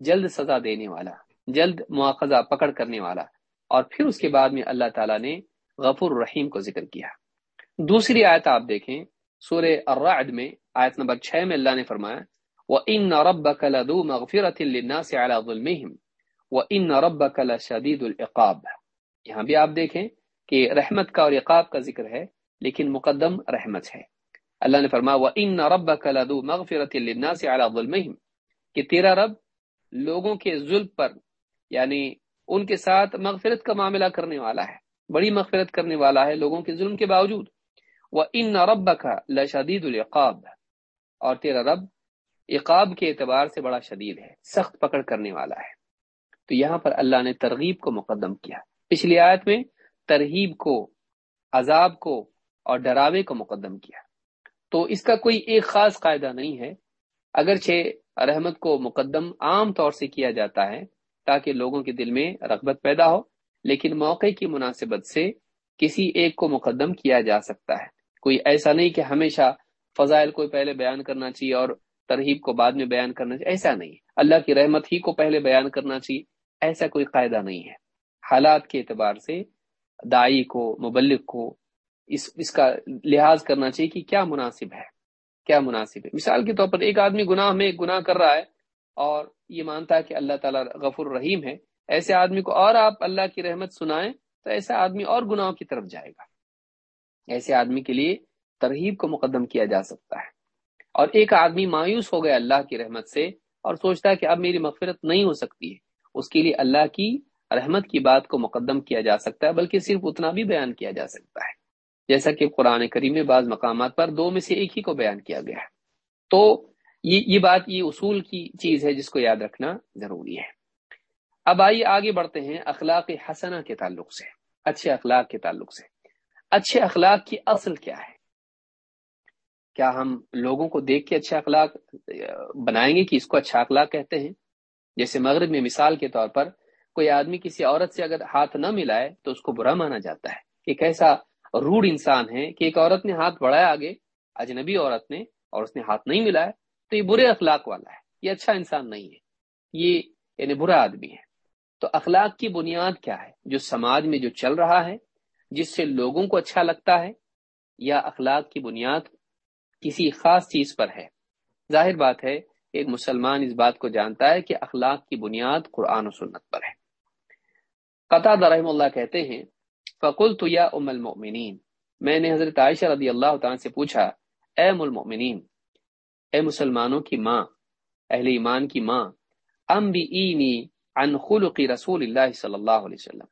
جلد سزا دینے والا، جلد مواخذہ پکڑ کرنے والا، اور پھر اس کے بعد میں اللہ تعالیٰ نے غفور الرحیم کو ذکر کیا۔ دوسری آیت آپ دیکھیں سور الرعد میں آیت نمبر چھ میں اللہ نے فرمایا وہ ان رب کلو مغفرت سے وہ ان رب کل شدید العقاب۔ یہاں بھی آپ دیکھیں کہ رحمت کا اور عقاب کا ذکر ہے، لیکن مقدم رحمت ہے۔ اللہ نے فرمایا وہ ان رب کلو مغفرت سے کہ تیرا رب لوگوں کے ظلم پر یعنی ان کے ساتھ مغفرت کا معاملہ کرنے والا ہے، بڑی مغفرت کرنے والا ہے لوگوں کے ظلم کے باوجود۔ وہ ان رب کا لشدید العقاب۔ اور تیرا رب عقاب کے اعتبار سے بڑا شدید ہے، سخت پکڑ کرنے والا ہے۔ تو یہاں پر اللہ نے ترغیب کو مقدم کیا۔ پچھلی آیت میں ترغیب کو، عذاب کو اور ڈراوے کو مقدم کیا۔ تو اس کا کوئی ایک خاص قاعدہ نہیں ہے۔ اگرچہ رحمت کو مقدم عام طور سے کیا جاتا ہے تاکہ لوگوں کے دل میں رغبت پیدا ہو، لیکن موقع کی مناسبت سے کسی ایک کو مقدم کیا جا سکتا ہے۔ کوئی ایسا نہیں کہ ہمیشہ فضائل کو پہلے بیان کرنا چاہیے اور ترہیب کو بعد میں بیان کرنا چاہیے، ایسا نہیں۔ اللہ کی رحمت ہی کو پہلے بیان کرنا چاہیے، ایسا کوئی قاعدہ نہیں ہے۔ حالات کے اعتبار سے دائی کو مبلک کو اس اس کا لحاظ کرنا چاہیے کہ کیا مناسب ہے، کیا مناسب ہے۔ مثال کے طور پر ایک آدمی گناہ میں گناہ کر رہا ہے اور یہ مانتا ہے کہ اللہ تعالیٰ غفر رحیم ہے، ایسے آدمی کو اور آپ اللہ کی رحمت سنائیں تو ایسا آدمی اور گناہوں کی طرف جائے گا۔ ایسے آدمی کے لیے ترہیب کو مقدم کیا جا سکتا ہے۔ اور ایک آدمی مایوس ہو گیا اللہ کی رحمت سے اور سوچتا ہے کہ اب میری مغفرت نہیں ہو سکتی ہے، اس کے لیے اللہ کی رحمت کی بات کو مقدم کیا جا سکتا ہے، بلکہ صرف اتنا بھی بیان کیا جا سکتا ہے۔ جیسا کہ قرآن کریم میں بعض مقامات پر دو میں سے ایک ہی کو بیان کیا گیا ہے۔ تو یہ یہ بات، یہ اصول کی چیز ہے جس کو یاد رکھنا ضروری ہے۔ اب آئیے آگے بڑھتے ہیں اخلاق حسنہ کے تعلق سے، اچھے اخلاق کے تعلق سے۔ اچھے اخلاق کی اصل کیا ہے؟ کیا ہم لوگوں کو دیکھ کے اچھے اخلاق، بنائیں گے کہ اس کو اچھا اخلاق کہتے ہیں؟ جیسے مغرب میں مثال کے طور پر کوئی آدمی کسی عورت سے اگر ہاتھ نہ ملائے تو اس کو برا مانا جاتا ہے۔ کہ کیسا روڈ انسان ہے کہ ایک عورت نے ہاتھ بڑھایا آگے، اجنبی عورت نے، اور اس نے ہاتھ نہیں ملایا تو یہ برے اخلاق والا ہے، یہ اچھا انسان نہیں ہے، یہ یعنی برا آدمی ہے۔ تو اخلاق کی بنیاد کیا ہے؟ جو سماج میں جو چل رہا ہے، جس سے لوگوں کو اچھا لگتا ہے، یا اخلاق کی بنیاد کسی خاص چیز پر ہے؟ ظاہر بات ہے، ایک مسلمان اس بات کو جانتا ہے کہ اخلاق کی بنیاد قرآن و سنت پر ہے۔ قطع رحم اللہ کہتے ہیں فقل تو یا ام المؤمنین میں نے حضرت عائشہ رضی اللہ تعالیٰ سے پوچھا، اے المؤمنین، اے مسلمانوں کی ماں، اہل ایمان کی ماں ام بھی عن خلق رسول اللہ صلی اللہ علیہ وسلم۔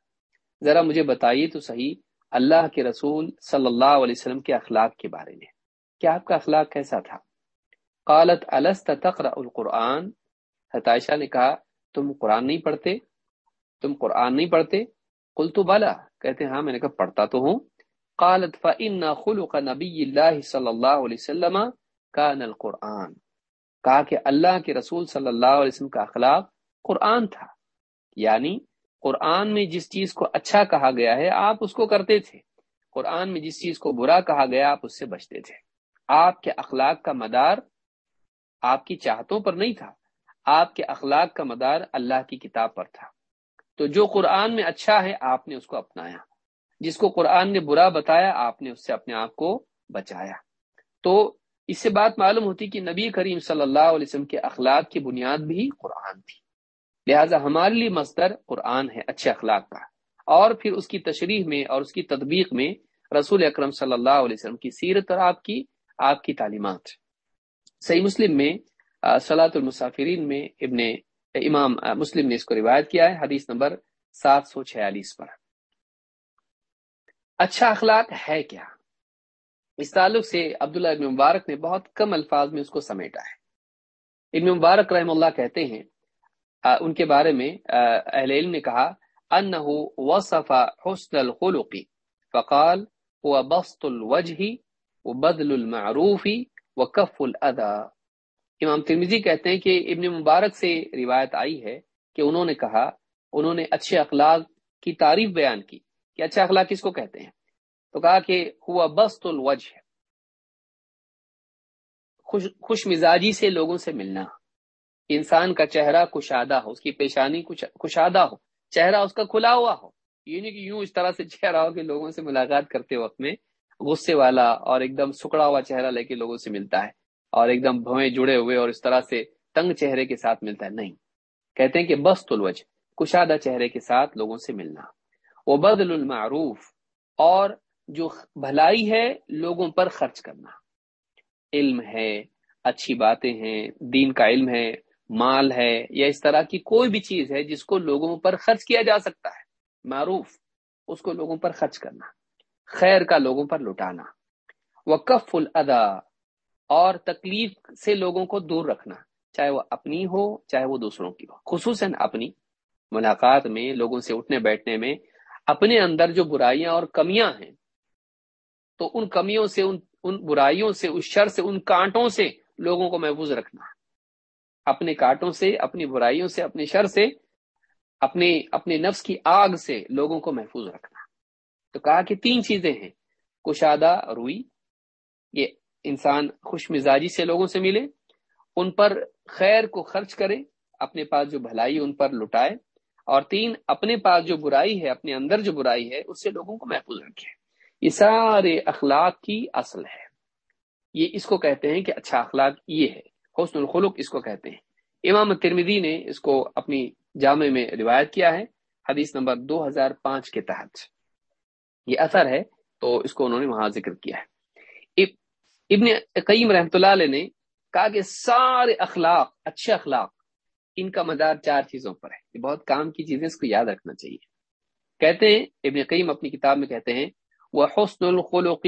ذرا مجھے بتائیے تو صحیح، اللہ کے رسول صلی اللہ علیہ وسلم کے اخلاق کے بارے میں۔ کیا آپ کا اخلاق کیسا تھا؟ قالت، الست تقرا القرآن؟ حتائشہ نے کہا، تم قرآن نہیں پڑھتے؟ تم قرآن نہیں پڑھتے؟ قلت تو بالا کہتے ہاں میں نے کہا پڑھتا تو ہوں۔ قالت، فإن خلق نبی اللہ صلی اللہ علیہ وسلم کان القرآن۔ کہا کہ اللہ کے رسول صلی اللہ علیہ وسلم کا اخلاق قرآن تھا۔ یعنی قرآن میں جس چیز کو اچھا کہا گیا ہے، آپ اس کو کرتے تھے۔ قرآن میں جس چیز کو برا کہا گیا، آپ اس سے بچتے تھے۔ آپ کے اخلاق کا مدار آپ کی چاہتوں پر نہیں تھا۔ آپ کے اخلاق کا مدار اللہ کی کتاب پر تھا۔ تو جو قرآن میں اچھا ہے، آپ نے اس کو اپنایا۔ جس کو قرآن نے برا بتایا، آپ نے اس سے اپنے آپ کو بچایا۔ تو اس سے بات معلوم ہوتی کہ نبی کریم صلی اللہ علیہ وسلم کے اخلاق کی بنیاد بھی قرآن تھی۔ لہٰذا ہمارے لیے مصدر قرآن ہے، اچھے اخلاق کا۔ اور پھر اس کی تشریح میں اور اس کی تدبیق میں رسول اکرم صلی اللہ علیہ وسلم کی سیرت اور آپ کی آپ کی تعلیمات۔ صحیح مسلم میں صلاۃ المسافرین میں ابن امام مسلم نے اس کو روایت کیا ہے، حدیث نمبر سات سو چھیالیس پر۔ اچھا اخلاق ہے کیا؟ اس تعلق سے عبداللہ ابن مبارک نے بہت کم الفاظ میں اس کو سمیٹا ہے۔ ابن مبارک رحم اللہ کہتے ہیں ان کے بارے میں اہل علم نے کہا انه وصف حسن الخلق، فقال، هو بسط الوجه، وبذل المعروف وكف الاذى امام ترمذی کہتے ہیں کہ ابن مبارک سے روایت آئی ہے کہ انہوں نے کہا، انہوں نے اچھے اخلاق کی تعریف بیان کی کہ اچھا اخلاق کس کو کہتے ہیں؟ تو کہا کہ ہوا بست الوجہ، خوش خوش مزاجی سے لوگوں سے ملنا۔ انسان کا چہرہ کشادہ ہو، اس کی پیشانی کشادہ ہو، چہرہ اس کا کھلا ہوا ہو۔ یہ نہیں کہ یوں اس طرح سے چہرہ ہو کہ لوگوں سے ملاقات کرتے وقت میں غصے والا اور ایک دم سکڑا ہوا چہرہ لے کے لوگوں سے ملتا ہے۔ اور ایک دم بھویں جڑے ہوئے اور اس طرح سے تنگ چہرے کے ساتھ ملتا ہے۔ نہیں۔ کہتے ہیں کہ بس الوجھ کشادہ چہرے کے ساتھ لوگوں سے ملنا۔ وہ بدل المعروف، اور جو بھلائی ہے لوگوں پر خرچ کرنا۔ علم ہے، اچھی باتیں ہیں، دین کا علم ہے، مال ہے، یا اس طرح کی کوئی بھی چیز ہے جس کو لوگوں پر خرچ کیا جا سکتا ہے۔ معروف، اس کو لوگوں پر خرچ کرنا۔ خیر کا لوگوں پر لٹانا وہ کف الادا اور تکلیف سے لوگوں کو دور رکھنا، چاہے وہ اپنی ہو، چاہے وہ دوسروں کی ہو۔ خصوصاً اپنی ملاقات میں، لوگوں سے اٹھنے بیٹھنے میں اپنے اندر جو برائیاں اور کمیاں ہیں، تو ان کمیوں سے، ان ان برائیوں سے، اس شر سے، ان کانٹوں سے لوگوں کو محفوظ رکھنا۔ اپنے کانٹوں سے، اپنی برائیوں سے، اپنے شر سے، اپنے اپنے نفس کی آگ سے لوگوں کو محفوظ رکھنا۔ تو کہا کہ تین چیزیں ہیں، کشادہ، روئی، یہ انسان خوش مزاجی سے لوگوں سے ملے، ان پر خیر کو خرچ کرے، اپنے پاس جو بھلائی ان پر لٹائے، اور تین، اپنے پاس جو برائی ہے، اپنے اندر جو برائی ہے، اس سے لوگوں کو محفوظ رکھے۔ یہ سارے اخلاق کی اصل ہے۔ یہ اس کو کہتے ہیں کہ اچھا اخلاق یہ ہے۔ حسن الخلق اس کو کہتے ہیں۔ امام ترمیدی نے اس کو اپنی جامع میں روایت کیا ہے، حدیث نمبر دو ہزار پانچ کے تحت۔ یہ اثر ہے، تو اس کو انہوں نے وہاں ذکر کیا ہے۔ ابن قیم رحمۃ اللہ علیہ نے کہا کہ سارے اخلاق، اچھے اخلاق، ان کا مدار چار چیزوں پر ہے۔ یہ بہت کام کی چیزیں، اس کو یاد رکھنا چاہیے۔ کہتے ہیں، ابن قیم اپنی کتاب میں کہتے ہیں، وحسن الخلق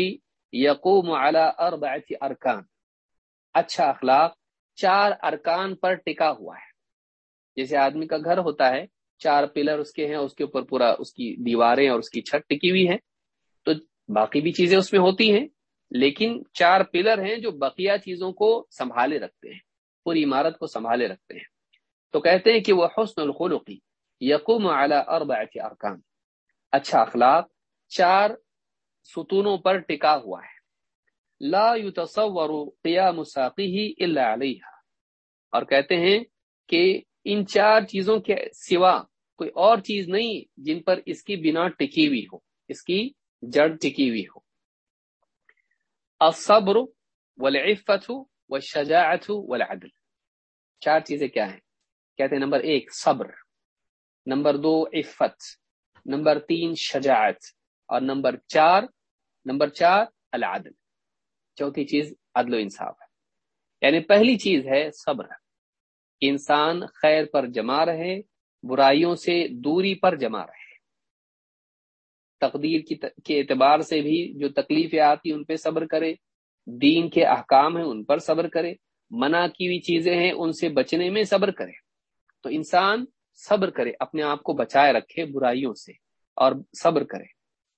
يقوم على اربعه ارکان اچھا اخلاق چار ارکان پر ٹکا ہوا ہے۔ جیسے آدمی کا گھر ہوتا ہے، چار پلر اس کے ہیں، اس کے اوپر پورا اس کی دیواریں اور اس کی چھت ٹکی ہوئی ہے تو باقی بھی چیزیں اس میں ہوتی ہیں۔ لیکن چار پلر ہیں جو بقیہ چیزوں کو سنبھالے رکھتے ہیں، پوری عمارت کو سنبھالے رکھتے ہیں۔ تو کہتے ہیں کہ وہ حسن الخلقی یقوم اعلی اربعه ارکان۔ اچھا اخلاق چار ستونوں پر ٹکا ہوا ہے۔ لا يتصور قیام ساقی الا علیہ اور کہتے ہیں کہ ان چار چیزوں کے سوا کوئی اور چیز نہیں جن پر اس کی بنا ٹکی ہوئی ہو، اس کی جڑ ٹکی ہوئی ہو۔ الصبر والعفت والشجاعت والعدل. چار چیزیں کیا ہیں؟ کہتے ہیں نمبر ایک، صبر. نمبر دو، عفت. نمبر تین، شجاعت. اور نمبر چار نمبر چار، العدل. چوتھی چیز، عدل و انصاف. ہے یعنی پہلی چیز ہے صبر. انسان خیر پر جمع رہے، برائیوں سے دوری پر جمع رہے. تقدیر کی کے اعتبار سے بھی جو تکلیفیں آتی ان پہ صبر کرے، دین کے احکام ہیں ان پر صبر کرے، منع کی ہوئی چیزیں ہیں ان سے بچنے میں صبر کرے۔ تو انسان صبر کرے، اپنے آپ کو بچائے رکھے برائیوں سے اور صبر کرے۔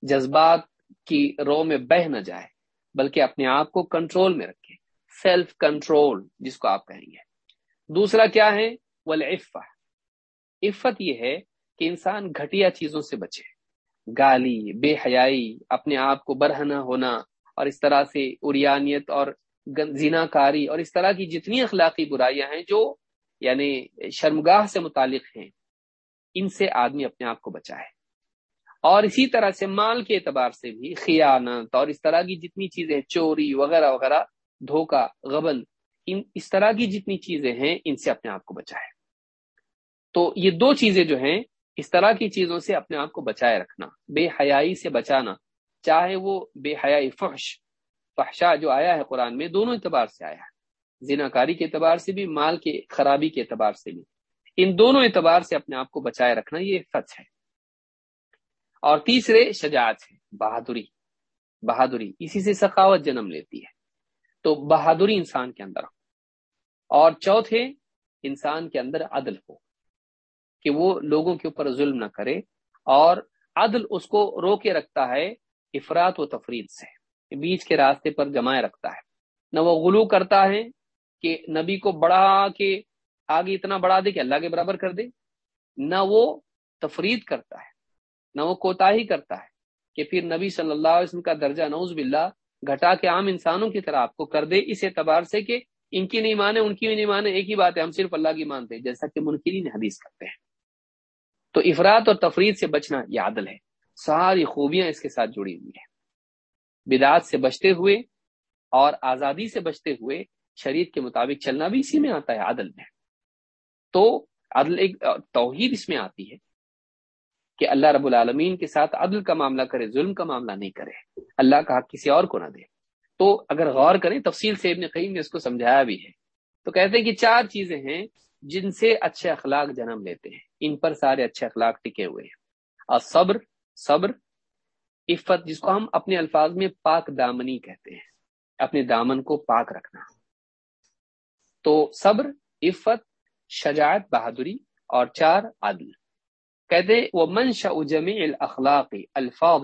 جذبات کی رو میں بہ نہ جائے، بلکہ اپنے آپ کو کنٹرول میں رکھے۔ سیلف کنٹرول، جس کو آپ کہیں گے۔ دوسرا کیا ہے؟ ولعفہ عفت یہ ہے کہ انسان گھٹیا چیزوں سے بچے۔ گالی، بے حیائی، اپنے آپ کو برہنا ہونا اور اس طرح سے اریانیت اور زنا کاری اور اس طرح کی جتنی اخلاقی برائیاں ہیں جو یعنی شرمگاہ سے متعلق ہیں، ان سے آدمی اپنے آپ کو بچائے۔ اور اسی طرح سے مال کے اعتبار سے بھی خیانت اور اس طرح کی جتنی چیزیں چوری وغیرہ وغیرہ دھوکا غبن، ان اس طرح کی جتنی چیزیں ہیں، ان سے اپنے آپ کو بچائے۔ تو یہ دو چیزیں جو ہیں اس طرح کی چیزوں سے اپنے آپ کو بچائے رکھنا، بے حیائی سے بچانا، چاہے وہ بے حیائی فحش، فحشا جو آیا ہے قرآن میں، دونوں اعتبار سے آیا ہے۔ زنا کاری کے اعتبار سے بھی، مال کے خرابی کے اعتبار سے بھی۔ ان دونوں اعتبار سے اپنے آپ کو بچائے رکھنا یہ فت ہے۔ اور تیسرے، شجاعت ہے، بہادری۔ بہادری، اسی سے سخاوت جنم لیتی ہے۔ تو بہادری انسان کے اندر ہو۔ اور چوتھے، انسان کے اندر عدل ہو۔ کہ وہ لوگوں کے اوپر ظلم نہ کرے اور عدل اس کو رو کے رکھتا ہے افراد و تفرید سے، بیچ کے راستے پر جمائے رکھتا ہے۔ نہ وہ غلو کرتا ہے کہ نبی کو بڑھا کے آگے اتنا بڑھا دے کہ اللہ کے برابر کر دے، نہ وہ تفرید کرتا ہے، نہ وہ کوتاہی کرتا ہے کہ پھر نبی صلی اللہ علیہ وسلم کا درجہ نوز باللہ گھٹا کے عام انسانوں کی طرح آپ کو کر دے، اس اعتبار سے کہ ان کی نہیں مانے، ان کی بھی نہیں مانے، ایک ہی بات ہے، ہم صرف اللہ کی مانتے ہیں، جیسا کہ منکرین حدیث کرتے ہیں۔ تو افراد اور تفرید سے بچنا یہ عدل ہے۔ ساری خوبیاں اس کے ساتھ جڑی ہوئی ہیں۔ بدعات سے بچتے ہوئے اور آزادی سے بچتے ہوئے شریعت کے مطابق چلنا بھی اسی میں آتا ہے، عدل میں۔ تو عدل ایک توحید اس میں آتی ہے کہ اللہ رب العالمین کے ساتھ عدل کا معاملہ کرے، ظلم کا معاملہ نہیں کرے۔ اللہ کا حق کسی اور کو نہ دے۔ تو اگر غور کریں، تفصیل سے ابن قیم نے اس کو سمجھایا بھی ہے۔ تو کہتے ہیں کہ چار چیزیں ہیں جن سے اچھے اخلاق جنم لیتے ہیں، ان پر سارے اچھے اخلاق ٹکے ہوئے ہیں۔ اور صبر صبر عفت، جس کو ہم اپنے الفاظ میں پاک دامنی کہتے ہیں، اپنے دامن کو پاک رکھنا۔ تو صبر، عفت، شجاعت، بہادری اور چار عدل۔ کہتے وہ منشا جمی الخلاق الفاظ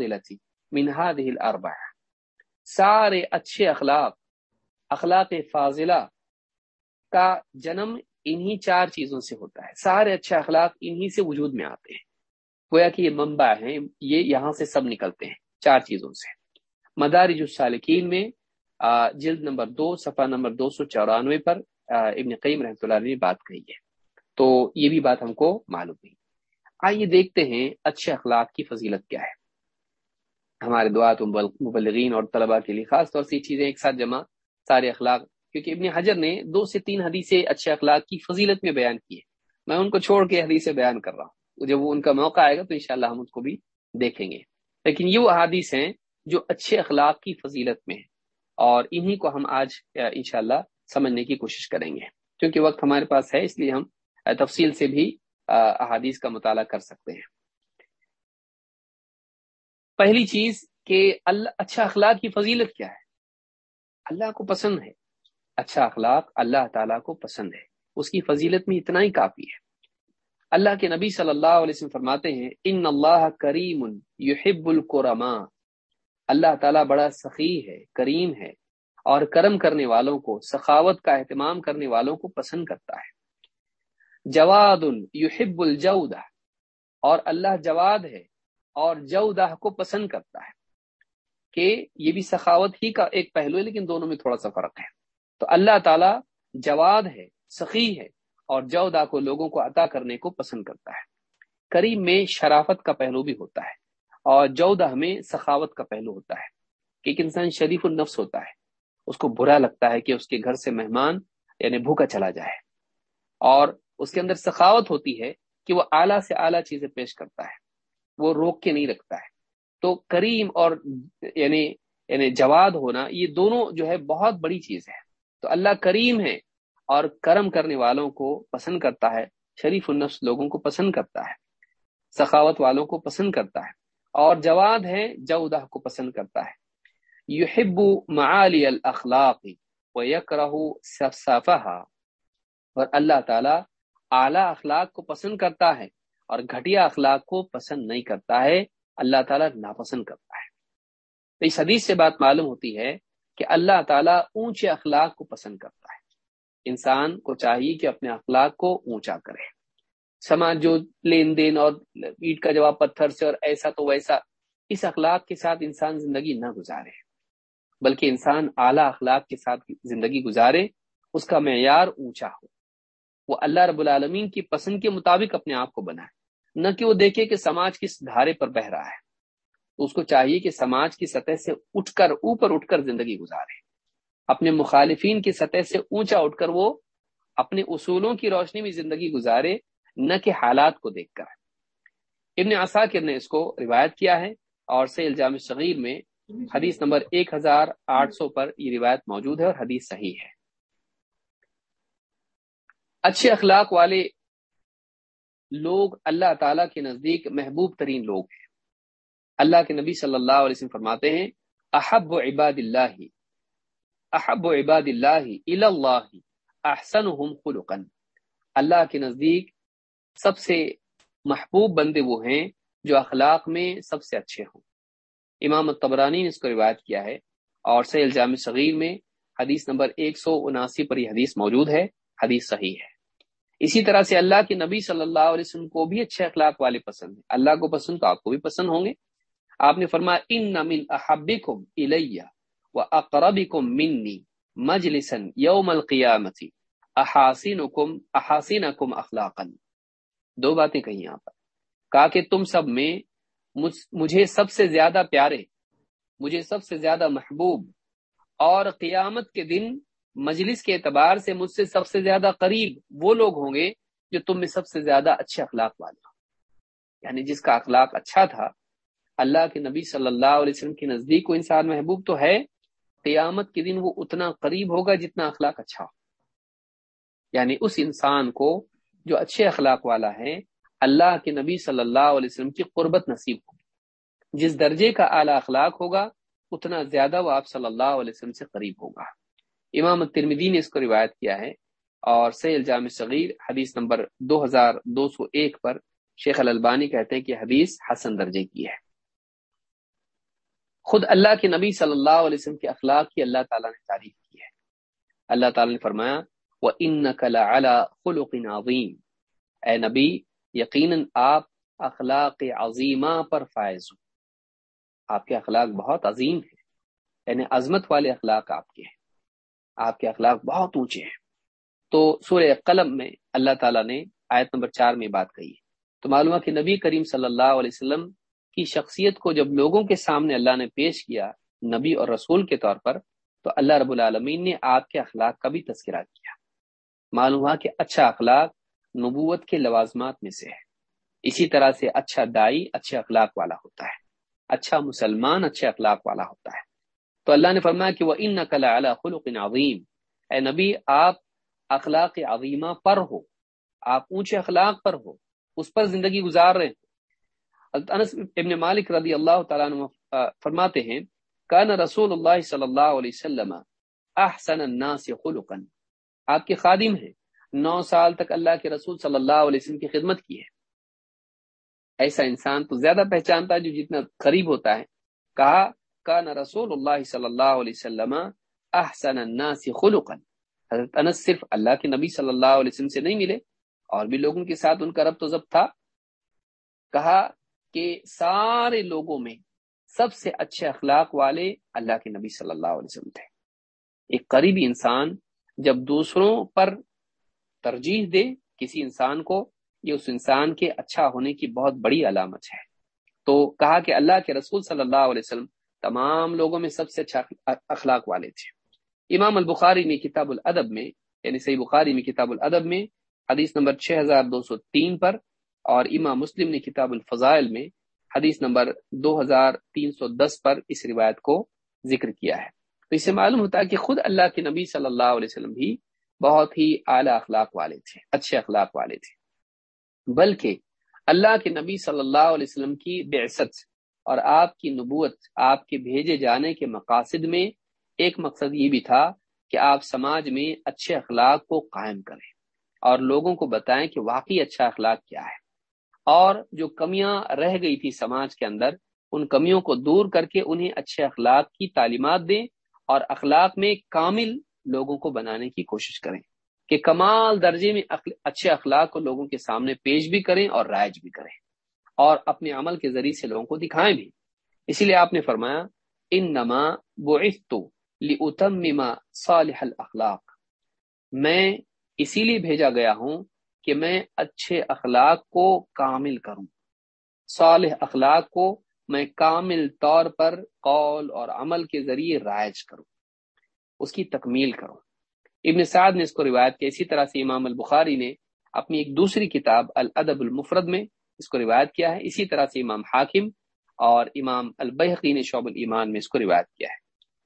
منہاد الاربع سارے اچھے اخلاق اخلاق فاضلہ کا جنم انہی چار چیزوں سے ہوتا ہے۔ سارے اچھے اخلاق انہی سے وجود میں آتے ہیں۔ گویا کہ یہ منبع ہیں، یہ یہاں سے سب نکلتے ہیں چار چیزوں سے۔ مدارج السالکین میں جلد نمبر دو، صفحہ نمبر دو سو چورانوے پر ابن قیم رحمۃ اللہ علیہ نے بات کہی ہے۔ تو یہ بھی بات ہم کو معلوم ہوئی۔ آئیے دیکھتے ہیں اچھے اخلاق کی فضیلت کیا ہے۔ ہمارے دعات مبلغین اور طلباء کے لیے خاص طور سے یہ چیزیں ایک ساتھ جمع، سارے اخلاق کیونکہ ابن حجر نے دو سے تین حدیثیں اچھے اخلاق کی فضیلت میں بیان کی ہے۔ میں ان کو چھوڑ کے حدیث بیان کر رہا ہوں۔ جب وہ ان کا موقع آئے گا تو انشاءاللہ ہم اس کو بھی دیکھیں گے۔ لیکن یہ وہ حادیث ہیں جو اچھے اخلاق کی فضیلت میں ہیں۔ اور انہی کو ہم آج انشاءاللہ سمجھنے کی کوشش کریں گے۔ کیونکہ وقت ہمارے پاس ہے، اس لیے ہم تفصیل سے بھی احادیث کا مطالعہ کر سکتے ہیں۔ پہلی چیز کہ اللہ اچھا اخلاق کی فضیلت کیا ہے؟ اللہ کو پسند ہے۔ اچھا اخلاق اللہ تعالیٰ کو پسند ہے۔ اس کی فضیلت میں اتنا ہی کافی ہے۔ اللہ کے نبی صلی اللہ علیہ وسلم فرماتے ہیں، ان اللہ کریم یحب القرما اللہ تعالیٰ بڑا سخی ہے، کریم ہے اور کرم کرنے والوں کو، سخاوت کا اہتمام کرنے والوں کو پسند کرتا ہے۔ جواد یحب الجودہ، اور اللہ جواد ہے اور جودہ کو پسند کرتا ہے۔ کہ یہ بھی سخاوت ہی کا ایک پہلو ہے، لیکن دونوں میں تھوڑا سا فرق ہے۔ تو اللہ تعالی جواد ہے، سخی ہے اور جودا کو لوگوں کو عطا کرنے کو پسند کرتا ہے۔ کریم میں شرافت کا پہلو بھی ہوتا ہے اور جودا میں سخاوت کا پہلو ہوتا ہے۔ کہ ایک انسان شریف النفس ہوتا ہے، اس کو برا لگتا ہے کہ اس کے گھر سے مہمان یعنی بھوکا چلا جائے۔ اور اس کے اندر سخاوت ہوتی ہے کہ وہ اعلیٰ سے اعلیٰ چیزیں پیش کرتا ہے، وہ روک کے نہیں رکھتا ہے۔ تو کریم اور یعنی یعنی جواد ہونا، یہ دونوں جو ہے بہت بڑی چیز ہے۔ تو اللہ کریم ہے اور کرم کرنے والوں کو پسند کرتا ہے، شریف النفس لوگوں کو پسند کرتا ہے، سخاوت والوں کو پسند کرتا ہے، اور جواد ہے، جودہ کو پسند کرتا ہے۔ یحب معالی الاخلاق و یکرہ صفحہ اور اللہ تعالی اعلی اخلاق کو پسند کرتا ہے اور گھٹیا اخلاق کو پسند نہیں کرتا ہے، اللہ تعالیٰ ناپسند کرتا ہے۔ تو اس حدیث سے بات معلوم ہوتی ہے کہ اللہ تعالیٰ اونچے اخلاق کو پسند کرتا ہے۔ انسان کو چاہیے کہ اپنے اخلاق کو اونچا کرے۔ سماج جو لین دین اور اینٹ کا جواب پتھر سے اور ایسا تو ویسا، اس اخلاق کے ساتھ انسان زندگی نہ گزارے۔ بلکہ انسان اعلیٰ اخلاق کے ساتھ زندگی گزارے، اس کا معیار اونچا ہو۔ وہ اللہ رب العالمین کی پسند کے مطابق اپنے آپ کو بنائے۔ نہ کہ وہ دیکھے کہ سماج کس دھارے پر بہ رہا ہے۔ اس کو چاہیے کہ سماج کی سطح سے اٹھ کر اوپر اٹھ کر زندگی گزارے۔ اپنے مخالفین کی سطح سے اونچا اٹھ کر وہ اپنے اصولوں کی روشنی میں زندگی گزارے، نہ کہ حالات کو دیکھ کر۔ ابن عساکر نے اس کو روایت کیا ہے اور سے الجام صغیر میں حدیث نمبر ایک ہزار آٹھ سو پر یہ روایت موجود ہے اور حدیث صحیح ہے۔ اچھے اخلاق والے لوگ اللہ تعالی کے نزدیک محبوب ترین لوگ ہیں۔ اللہ کے نبی صلی اللہ علیہ وسلم فرماتے ہیں، احب و عباد اللہ، احب و عباد اللہ اللہ احسن خلقا۔ اللہ کے نزدیک سب سے محبوب بندے وہ ہیں جو اخلاق میں سب سے اچھے ہوں۔ امام الطبرانی نے اس کو روایت کیا ہے اور سے الجام صغیر میں حدیث نمبر ایک سو اناسی پر یہ حدیث موجود ہے، حدیث صحیح ہے۔ اسی طرح سے اللہ کے نبی صلی اللہ علیہ وسلم کو بھی اچھے اخلاق والے پسند ہیں۔ اللہ کو پسند تو آپ کو بھی پسند ہوں گے آپ نے فرمایا ان نمن احبکم الیہ و اقربکم منی مجلسن یوم القیامتی احاسینکم احاسینکم اخلاقا دو باتیں کہیں یہاں پر۔ کہا کہ تم سب میں مجھے سب سے زیادہ پیارے، مجھے سب سے زیادہ محبوب اور قیامت کے دن مجلس کے اعتبار سے مجھ سے سب سے زیادہ قریب وہ لوگ ہوں گے جو تم میں سب سے زیادہ اچھے اخلاق والے ہوں۔ یعنی جس کا اخلاق اچھا تھا اللہ کے نبی صلی اللہ علیہ وسلم کے نزدیک کو انسان محبوب تو ہے، قیامت کے دن وہ اتنا قریب ہوگا جتنا اخلاق اچھا۔ ہو یعنی اس انسان کو جو اچھے اخلاق والا ہے، اللہ کے نبی صلی اللہ علیہ وسلم کی قربت نصیب ہوگی جس درجے کا اعلیٰ اخلاق ہوگا، اتنا زیادہ وہ آپ صلی اللہ علیہ وسلم سے قریب ہوگا۔ امام ترمیدی نے اس کو روایت کیا ہے اور سیل جامع صغیر حدیث نمبر دو ہزار دو سو ایک پر شیخ الالبانی کہتے ہیں کہ حدیث حسن درجے کی ہے۔ خود اللہ کے نبی صلی اللہ علیہ وسلم کے اخلاق کی اللہ تعالیٰ نے تعریف کی ہے۔ اللہ تعالیٰ نے فرمایا وہ ان خلق عظیم اے نبی، یقیناً آپ اخلاق عظیمہ پر فائز ہوں آپ کے اخلاق بہت عظیم ہیں۔ یعنی عظمت والے اخلاق آپ کے ہیں۔ آپ کے اخلاق بہت اونچے ہیں۔ تو سورہ قلم میں اللہ تعالیٰ نے آیت نمبر چار میں بات کہی ہے۔ تو معلوم ہے کہ نبی کریم صلی اللہ علیہ وسلم کی شخصیت کو جب لوگوں کے سامنے اللہ نے پیش کیا نبی اور رسول کے طور پر، تو اللہ رب العالمین نے آپ کے اخلاق کا بھی تذکرہ کیا۔ معلوم ہوا کہ اچھا اخلاق نبوت کے لوازمات میں سے ہے۔ اسی طرح سے اچھا دائی اچھے اخلاق والا ہوتا ہے۔ اچھا مسلمان اچھے اخلاق والا ہوتا ہے۔ تو اللہ نے فرمایا کہ وہ ان نقل خلق عظیم اے نبی، آپ اخلاق عظیمہ پر ہو۔ آپ اونچے اخلاق پر ہو۔ اس پر زندگی گزار رہے ہیں انس ابن مالک رضی اللہ تعالیٰ عنہ فرماتے ہیں، کان رسول اللہ صلی اللہ علیہ وسلم احسن الناس خلقا. آپ کے خادم ہیں نو سال تک اللہ کے رسول صلی اللہ علیہ وسلم کی خدمت کی ہے. ایسا انسان تو زیادہ پہچانتا ہے جو جتنا قریب ہوتا ہے. کہا، کان رسول اللہ صلی اللہ علیہ وسلم احسن الناس خلقا. حضرت انس صرف اللہ کے نبی صلی اللہ علیہ وسلم سے نہیں ملے، اور بھی لوگوں کے ساتھ ان کا رب تو ضبط تھا. کہا کہ سارے لوگوں میں سب سے اچھے اخلاق والے اللہ کے نبی صلی اللہ علیہ وسلم تھے۔ ایک قریبی انسان جب دوسروں پر ترجیح دے کسی انسان کو، یہ اس انسان کے اچھا ہونے کی بہت بڑی علامت ہے۔ تو کہا کہ اللہ کے رسول صلی اللہ علیہ وسلم تمام لوگوں میں سب سے اچھا اخلاق والے تھے۔ امام البخاری نے کتاب الادب میں یعنی صحیح بخاری میں کتاب الادب میں، حدیث نمبر 6203 پر اور امام مسلم نے کتاب الفضائل میں حدیث نمبر 2310 پر اس روایت کو ذکر کیا ہے۔ تو اسے معلوم ہوتا ہے کہ خود اللہ کے نبی صلی اللہ علیہ وسلم بھی بہت ہی اعلیٰ اخلاق والے تھے، اچھے اخلاق والے تھے۔ بلکہ اللہ کے نبی صلی اللہ علیہ وسلم کی بعثت اور آپ کی نبوت، آپ کے بھیجے جانے کے مقاصد میں ایک مقصد یہ بھی تھا کہ آپ سماج میں اچھے اخلاق کو قائم کریں اور لوگوں کو بتائیں کہ واقعی اچھا اخلاق کیا ہے۔ اور جو کمیاں رہ گئی تھی سماج کے اندر، ان کمیوں کو دور کر کے انہیں اچھے اخلاق کی تعلیمات دیں اور اخلاق میں کامل لوگوں کو بنانے کی کوشش کریں، کہ کمال درجے میں اچھے اخلاق کو لوگوں کے سامنے پیش بھی کریں اور رائج بھی کریں اور اپنے عمل کے ذریعے سے لوگوں کو دکھائیں بھی۔ اسی لیے آپ نے فرمایا ان نما لتمما صالح الاخلاق میں اسی لیے بھیجا گیا ہوں کہ میں اچھے اخلاق کو کامل کروں۔ صالح اخلاق کو میں کامل طور پر قول اور عمل کے ذریعے رائج کروں، اس کی تکمیل کرو ابن سعد نے اس کو روایت کیا، اسی طرح سے امام البخاری نے اپنی ایک دوسری کتاب الادب المفرد میں اس کو روایت کیا ہے، اسی طرح سے امام حاکم اور امام البحقی نے شعب الایمان میں اس کو روایت کیا ہے۔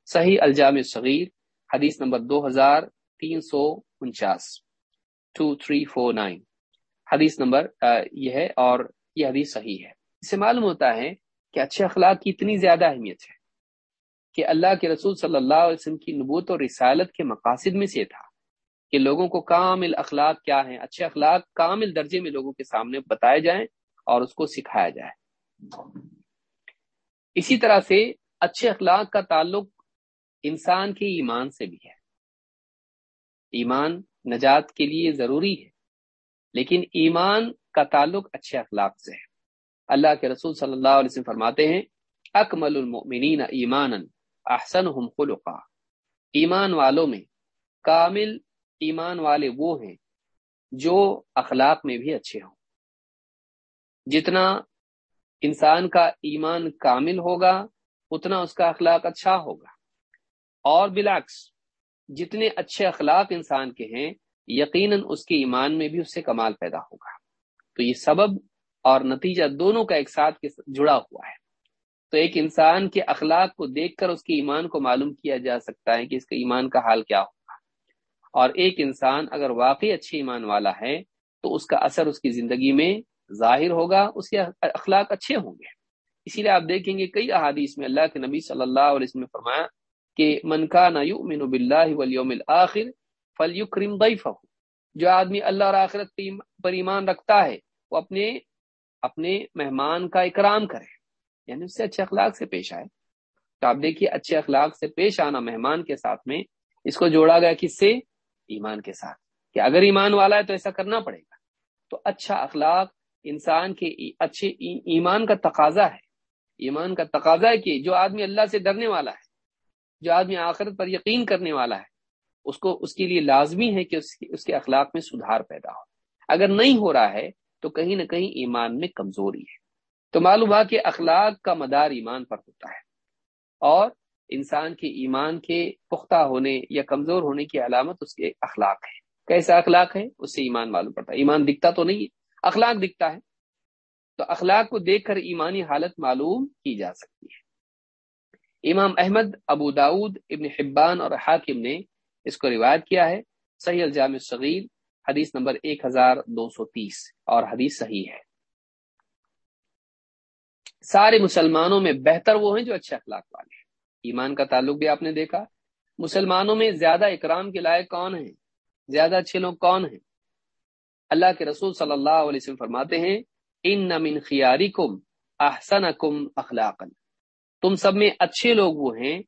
صحیح الجام صغیر حدیث نمبر دو ہزار تین سو انچاس۔ ٹو تھری فور نائن حدیث نمبر یہ ہے اور یہ حدیث صحیح ہے۔ اس سے معلوم ہوتا ہے کہ اچھے اخلاق کی اتنی زیادہ اہمیت ہے کہ اللہ کے رسول صلی اللہ علیہ وسلم کی نبوت اور رسالت کے مقاصد میں سے تھا کہ لوگوں کو کامل اخلاق کیا ہیں، اچھے اخلاق کامل درجے میں لوگوں کے سامنے بتائے جائیں اور اس کو سکھایا جائے۔ اسی طرح سے اچھے اخلاق کا تعلق انسان کے ایمان سے بھی ہے۔ ایمان نجات کے لیے ضروری ہے۔ لیکن ایمان کا تعلق اچھے اخلاق سے ہے۔ اللہ کے رسول صلی اللہ علیہ وسلم فرماتے ہیں، اکمل المؤمنین ایمان احسن خلقا۔ ایمان والوں میں کامل ایمان والے وہ ہیں جو اخلاق میں بھی اچھے ہوں۔ جتنا انسان کا ایمان کامل ہوگا، اتنا اس کا اخلاق اچھا ہوگا۔ اور بلاکس جتنے اچھے اخلاق انسان کے ہیں، یقیناً اس کے ایمان میں بھی اس سے کمال پیدا ہوگا۔ تو یہ سبب اور نتیجہ دونوں کا ایک ساتھ جڑا ہوا ہے۔ تو ایک انسان کے اخلاق کو دیکھ کر اس کے ایمان کو معلوم کیا جا سکتا ہے کہ اس کے ایمان کا حال کیا ہوگا۔ اور ایک انسان اگر واقعی اچھے ایمان والا ہے، تو اس کا اثر اس کی زندگی میں ظاہر ہوگا، اس کے اخلاق اچھے ہوں گے۔ اسی لیے آپ دیکھیں گے کئی احادیث میں اللہ کے نبی صلی اللہ علیہ وسلم نے فرمایا کہ منکا یؤمن باللہ والیوم الاخر فلیکرم ضیفہ۔ جو آدمی اللہ اور آخرت پر ایمان رکھتا ہے، وہ اپنے اپنے مہمان کا اکرام کرے۔ یعنی اس سے اچھے اخلاق سے پیش آئے۔ تو آپ دیکھیے، اچھے اخلاق سے پیش آنا مہمان کے ساتھ میں، اس کو جوڑا گیا کس سے؟ ایمان کے ساتھ۔ کہ اگر ایمان والا ہے تو ایسا کرنا پڑے گا۔ تو اچھا اخلاق انسان کے اچھے ایمان کا تقاضا ہے۔ ایمان کا تقاضا ہے کہ جو آدمی اللہ سے ڈرنے والا ہے جو آدمی آخرت پر یقین کرنے والا ہے، اس کو، اس کے لیے لازمی ہے کہ اس اس کے اخلاق میں سدھار پیدا ہو۔ اگر نہیں ہو رہا ہے تو کہیں نہ کہیں ایمان میں کمزوری ہے۔ تو معلوم ہوا کہ اخلاق کا مدار ایمان پر ہوتا ہے۔ اور انسان کے ایمان کے پختہ ہونے یا کمزور ہونے کی علامت اس کے اخلاق ہے۔ کیسا اخلاق ہے؟ اس سے ایمان معلوم پڑتا ہے۔ ایمان دکھتا تو نہیں ہے، اخلاق دکھتا ہے۔ تو اخلاق کو دیکھ کر ایمانی حالت معلوم کی جا سکتی ہے۔ امام احمد، ابو داود، ابن حبان اور حاکم نے اس کو روایت کیا ہے۔ صحیح الجام صغیر حدیث نمبر ایک ہزار دو سو تیس، اور حدیث صحیح ہے۔ سارے مسلمانوں میں بہتر وہ ہیں جو اچھے اخلاق والے ہیں۔ ایمان کا تعلق بھی آپ نے دیکھا۔ مسلمانوں میں زیادہ اکرام کے لائق کون ہیں؟ زیادہ اچھے لوگ کون ہیں؟ اللہ کے رسول صلی اللہ علیہ وسلم فرماتے ہیں، ان نمن خیاری کم احسن کم تم سب میں اچھے لوگ وہ ہیں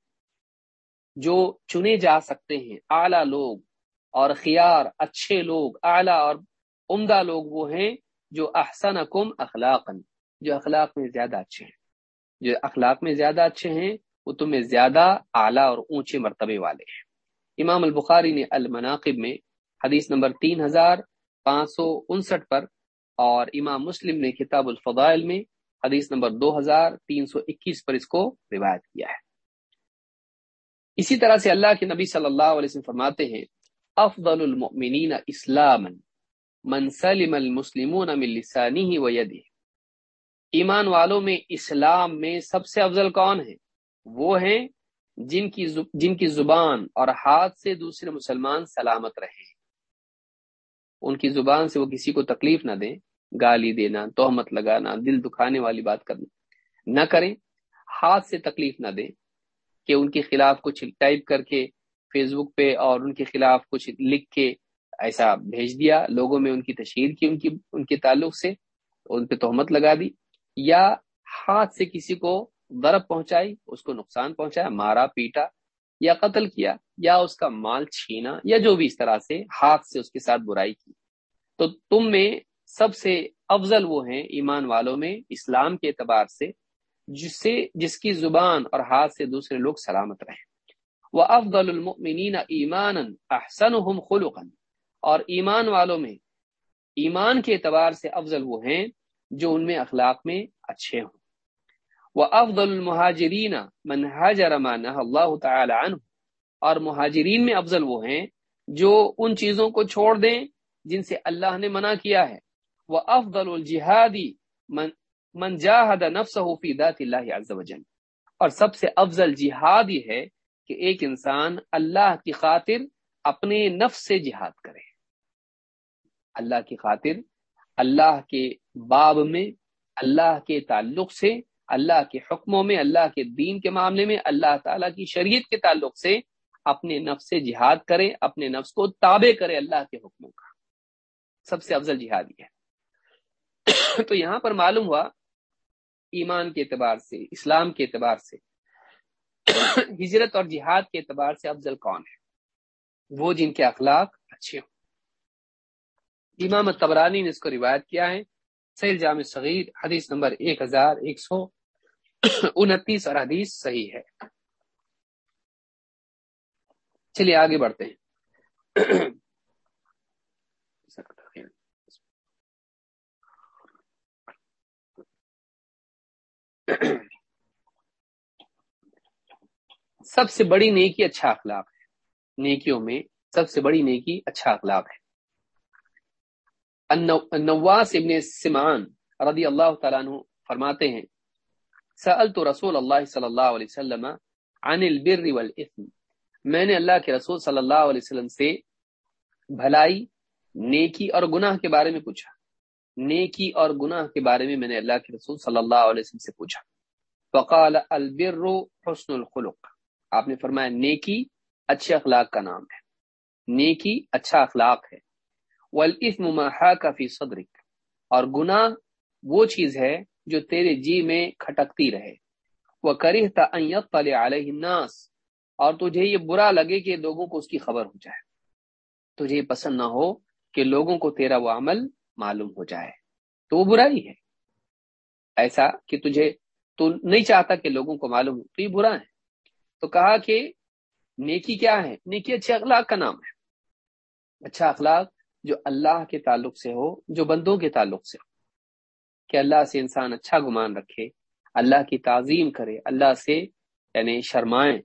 جو چنے جا سکتے ہیں۔ اعلیٰ لوگ اور خیار، اچھے لوگ، اعلیٰ اور عمدہ لوگ وہ ہیں جو احسن کم اخلاق جو اخلاق میں زیادہ اچھے ہیں۔ جو اخلاق میں زیادہ اچھے ہیں، وہ تمہیں زیادہ اعلیٰ اور اونچے مرتبے والے ہیں۔ امام البخاری نے المناقب میں حدیث نمبر تین ہزار پانچ سو انسٹھ پر اور امام مسلم نے کتاب الفضائل میں حدیث نمبر دو ہزار تین سو اکیس پر اس کو روایت کیا ہے۔ اسی طرح سے اللہ کے نبی صلی اللہ علیہ وسلم فرماتے ہیں، افضل المؤمنین اسلاما من سلم المسلمون من لسانه ويده۔ ایمان والوں میں اسلام میں سب سے افضل کون ہے وہ ہیں جن کی جن کی زبان اور ہاتھ سے دوسرے مسلمان سلامت رہے۔ ان کی زبان سے وہ کسی کو تکلیف نہ دیں۔ گالی دینا توہمت لگانا، دل دکھانے والی بات کرنا۔ نہ کریں، ہاتھ سے تکلیف نہ دیں کہ ان کے خلاف کچھ ٹائپ کر کے فیس بک پہ اور ان کے خلاف کچھ لکھ کے ایسا بھیج دیا، لوگوں میں ان کی تشہیر کی، ان کی، ان کے تعلق سے ان پہ تہمت لگا دی۔ یا ہاتھ سے کسی کو ضرب پہنچائی، اس کو نقصان پہنچایا، مارا، پیٹا یا قتل کیا یا اس کا مال چھینا یا جو بھی اس طرح سے ہاتھ سے اس کے ساتھ برائی کی۔ تو تم میں سب سے افضل وہ ہیں ایمان والوں میں اسلام کے اعتبار سے، جس سے، جس کی زبان اور ہاتھ سے دوسرے لوگ سلامت رہیں۔ وہ افضل المؤمنین ایمان احسن خلقا۔ اور ایمان والوں میں ایمان کے اعتبار سے افضل وہ ہیں جو ان میں اخلاق میں اچھے ہوں۔ وہ افضل المہاجرین من حاجر اللہ تعالی عنہ اور مہاجرین میں افضل وہ ہیں جو ان چیزوں کو چھوڑ دیں جن سے اللہ نے منع کیا ہے۔ وہ افضل الجہادی من جاہد نفس فی ذات اللہ عز وجل۔ اور سب سے افضل جہاد یہ ہے کہ ایک انسان اللہ کی خاطر اپنے نفس سے جہاد کرے۔ اللہ کی خاطر، اللہ کے باب میں، اللہ کے تعلق سے، اللہ کے حکموں میں، اللہ کے دین کے معاملے میں، اللہ تعالیٰ کی شریعت کے تعلق سے اپنے نفس سے جہاد کرے، اپنے نفس کو تابع کرے اللہ کے حکموں کا۔ سب سے افضل جہاد یہ ہے۔ [coughs] تو یہاں پر معلوم ہوا ایمان کے اعتبار سے، اسلام کے اعتبار سے، [coughs] ہجرت اور جہاد کے اعتبار سے افضل کون ہے؟ وہ جن کے اخلاق اچھے ہوں۔ امام تبرانی نے اس کو روایت کیا ہے۔ سیل جامع صغیر حدیث نمبر ایک ہزار ایک سو انتیس اور حدیث صحیح ہے۔ چلیے آگے بڑھتے ہیں۔ [coughs] سب سے بڑی نیکی اچھا اخلاق ہے۔ نیکیوں میں سب سے بڑی نیکی اچھا اخلاق ہے۔ نواس ابن سمان رضی اللہ تعالیٰ عنہ فرماتے ہیں، سألت رسول اللہ صلی اللہ علیہ وسلم عن البر والاثم میں نے اللہ کے رسول صلی اللہ علیہ وسلم سے بھلائی، نیکی اور گناہ کے بارے میں پوچھا۔ نیکی اور گناہ کے بارے میں میں نے اللہ کے رسول صلی اللہ علیہ وسلم سے پوچھا۔ فقال البر حسن الخلق۔ آپ نے فرمایا، نیکی اچھے اخلاق کا نام ہے۔ نیکی اچھا اخلاق ہے۔ والاسم ما حاک فی صدرک۔ اور گناہ وہ چیز ہے جو تیرے جی میں کھٹکتی رہے۔ وہ کرہتا ان یطلع علیہ الناس۔ اور تجھے یہ برا لگے کہ لوگوں کو اس کی خبر ہو جائے۔ تجھے یہ پسند نہ ہو کہ لوگوں کو تیرا وہ عمل معلوم ہو جائے۔ تو وہ برا ہی ہے۔ ایسا کہ تجھے تو نہیں چاہتا کہ لوگوں کو معلوم ہو، تو یہ برا ہے۔ تو کہا کہ نیکی کیا ہے؟ نیکی اچھے اخلاق کا نام ہے۔ اچھا اخلاق جو اللہ کے تعلق سے ہو، جو بندوں کے تعلق سے ہو۔ کہ اللہ سے انسان اچھا گمان رکھے، اللہ کی تعظیم کرے، اللہ سے یعنی شرمائیں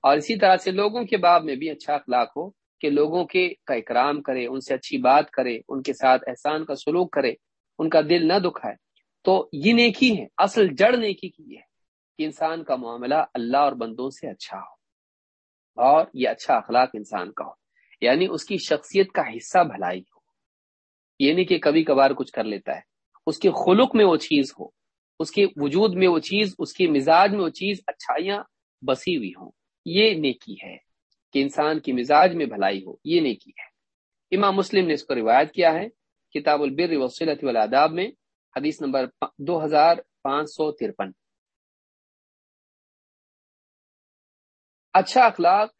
اور اسی طرح سے لوگوں کے باب میں بھی اچھا اخلاق ہو کہ لوگوں کے کا اکرام کرے، ان سے اچھی بات کرے، ان کے ساتھ احسان کا سلوک کرے، ان کا دل نہ دکھائے۔ تو یہ نیکی ہے، اصل جڑ نیکی کی ہے کہ انسان کا معاملہ اللہ اور بندوں سے اچھا ہو اور یہ اچھا اخلاق انسان کا ہو۔ یعنی اس کی شخصیت کا حصہ بھلائی ہو۔ یہ نہیں کہ کبھی کبھار کچھ کر لیتا ہے، اس کے خلق میں وہ چیز ہو، اس کے وجود میں وہ چیز، اس کے مزاج میں وہ چیز اچھائیاں بسی ہوئی ہوں۔ یہ نیکی ہے۔ کہ انسان کی مزاج میں بھلائی ہو، یہ نیکی ہے۔ امام مسلم نے اس کو روایت کیا ہے، کتاب البر وسیلت والآداب میں، حدیث نمبر دو ہزار پانچ سو ترپن۔ اچھا اخلاق،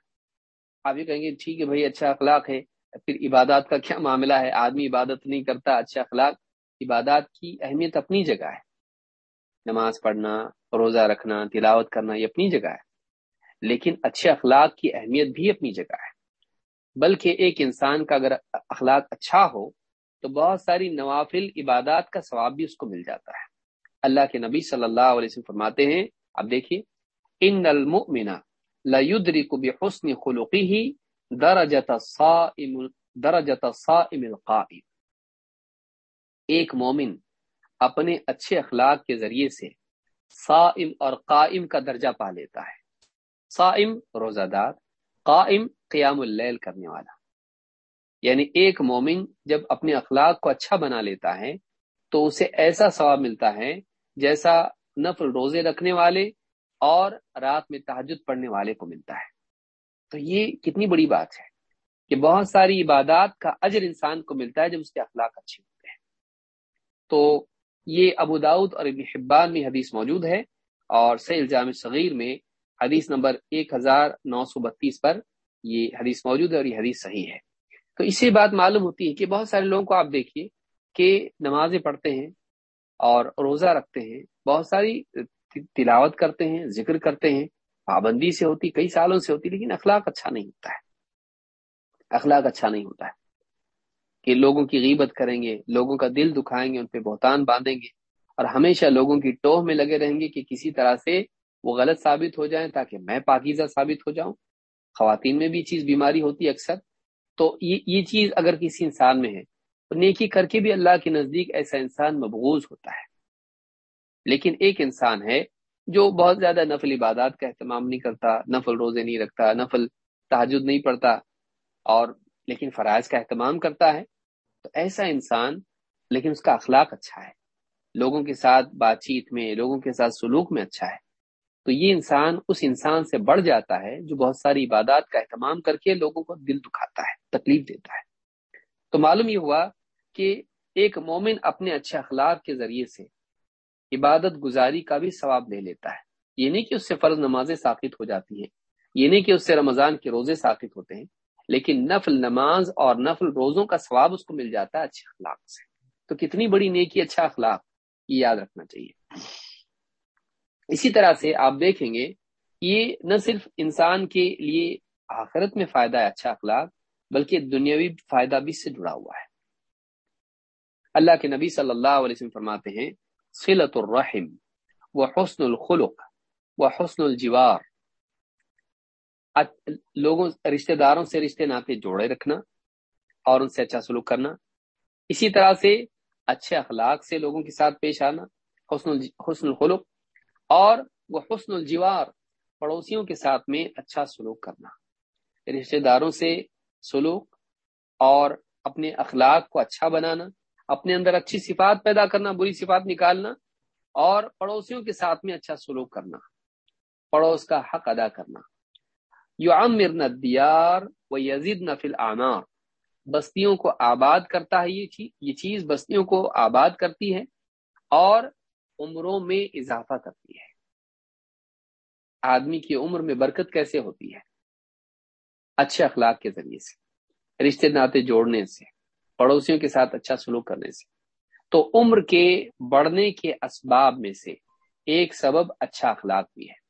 آپ یہ کہیں گے، ٹھیک ہے بھائی اچھا اخلاق ہے، پھر عبادات کا کیا معاملہ ہے؟ آدمی عبادت نہیں کرتا اچھا اخلاق، عبادات کی اہمیت اپنی جگہ ہے۔ نماز پڑھنا، روزہ رکھنا، تلاوت کرنا، یہ اپنی جگہ ہے۔ لیکن اچھے اخلاق کی اہمیت بھی اپنی جگہ ہے۔ بلکہ ایک انسان کا اگر اخلاق اچھا ہو، تو بہت ساری نوافل عبادات کا ثواب بھی اس کو مل جاتا ہے۔ اللہ کے نبی صلی اللہ علیہ وسلم فرماتے ہیں اب دیکھیے، ان المؤمن ليدرك بحسن خلقه درجة الصائم درجة الصائم القائم. ایک مومن اپنے اچھے اخلاق کے ذریعے سے صائم اور قائم کا درجہ پا لیتا ہے۔ صائم، روزہ دار، قائم، قیام اللیل کرنے والا۔ یعنی ایک مومن جب اپنے اخلاق کو اچھا بنا لیتا ہے، تو اسے ایسا ثواب ملتا ہے جیسا نفل روزے رکھنے والے اور رات میں تحجد پڑھنے والے کو ملتا ہے۔ تو یہ کتنی بڑی بات ہے کہ بہت ساری عبادات کا اجر انسان کو ملتا ہے جب اس کے اخلاق اچھے ہوتے ہیں۔ تو یہ ابو داود اور ابن حبان میں حدیث موجود ہے اور سیل جامع صغیر میں حدیث نمبر ایک ہزار نو سو بتیس پر یہ حدیث موجود ہے اور یہ حدیث صحیح ہے۔ تو اس سے بات معلوم ہوتی ہے کہ بہت سارے لوگوں کو آپ دیکھیے کہ نمازیں پڑھتے ہیں اور روزہ رکھتے ہیں، بہت ساری تلاوت کرتے ہیں، ذکر کرتے ہیں۔ پابندی سے ہوتی، کئی سالوں سے ہوتی، لیکن اخلاق اچھا نہیں ہوتا ہے۔ اخلاق اچھا نہیں ہوتا ہے۔ کہ لوگوں کی غیبت کریں گے، لوگوں کا دل دکھائیں گے، ان پہ بہتان باندھیں گے۔ اور ہمیشہ لوگوں کی ٹوہ میں لگے رہیں گے کہ کسی طرح سے وہ غلط ثابت ہو جائیں تاکہ میں پاکیزہ ثابت ہو جاؤں۔ خواتین میں بھی چیز بیماری ہوتی ہے اکثر۔ تو یہ یہ چیز اگر کسی انسان میں ہے، تو نیکی کر کے بھی اللہ کے نزدیک ایسا انسان مبغوض ہوتا ہے۔ لیکن ایک انسان ہے جو بہت زیادہ نفل عبادات کا اہتمام نہیں کرتا، نفل روزے نہیں رکھتا، نفل تحجد نہیں پڑتا اور لیکن فرائض کا اہتمام کرتا ہے۔ تو ایسا انسان لیکن اس کا اخلاق اچھا ہے۔ لوگوں کے ساتھ بات چیت میں، لوگوں کے ساتھ سلوک میں اچھا ہے۔ تو یہ انسان اس انسان سے بڑھ جاتا ہے جو بہت ساری عبادات کا اہتمام کر کے لوگوں کو دل دکھاتا ہے، تکلیف دیتا ہے۔ تو معلوم یہ ہوا کہ ایک مومن اپنے اچھے اخلاق کے ذریعے سے عبادت گزاری کا بھی ثواب لے لیتا ہے۔ یہ نہیں کہ اس سے فرض نمازیں ثابت ہو جاتی ہیں، یہ نہیں کہ اس سے رمضان کے روزے ثابت ہوتے ہیں، لیکن نفل نماز اور نفل روزوں کا ثواب اس کو مل جاتا ہے اچھے اخلاق سے۔ تو کتنی بڑی نیکی اچھا اخلاق، یہ یاد رکھنا چاہیے۔ اسی طرح سے آپ دیکھیں گے یہ نہ صرف انسان کے لیے آخرت میں فائدہ ہے اچھا اخلاق، بلکہ دنیاوی فائدہ بھی اس سے جڑا ہوا ہے۔ اللہ کے نبی صلی اللہ علیہ وسلم فرماتے ہیں صلت الرحم و حسن الخلق و حسن الجوار۔ لوگوں، رشتہ داروں سے رشتے ناطے جوڑے رکھنا اور ان سے اچھا سلوک کرنا۔ اسی طرح سے اچھے اخلاق سے لوگوں کے ساتھ پیش آنا، حسن حسن الخلق اور وہ حسن الجوار پڑوسیوں کے ساتھ میں اچھا سلوک کرنا۔ رشتہ داروں سے سلوک اور اپنے اخلاق کو اچھا بنانا، اپنے اندر اچھی صفات پیدا کرنا، بری صفات نکالنا اور پڑوسیوں کے ساتھ میں اچھا سلوک کرنا، پڑوس کا حق ادا کرنا۔ یو عمر ندیار و یزید نفل آنار بستیوں کو آباد کرتا ہے یہ چیز یہ چیز بستیوں کو آباد کرتی ہے اور عمروں میں اضافہ کرتی ہے۔ آدمی کی عمر میں برکت کیسے ہوتی ہے؟ اچھے اخلاق کے ذریعے سے، رشتے ناطے جوڑنے سے، پڑوسیوں کے ساتھ اچھا سلوک کرنے سے۔ تو عمر کے بڑھنے کے اسباب میں سے ایک سبب اچھا اخلاق بھی ہے۔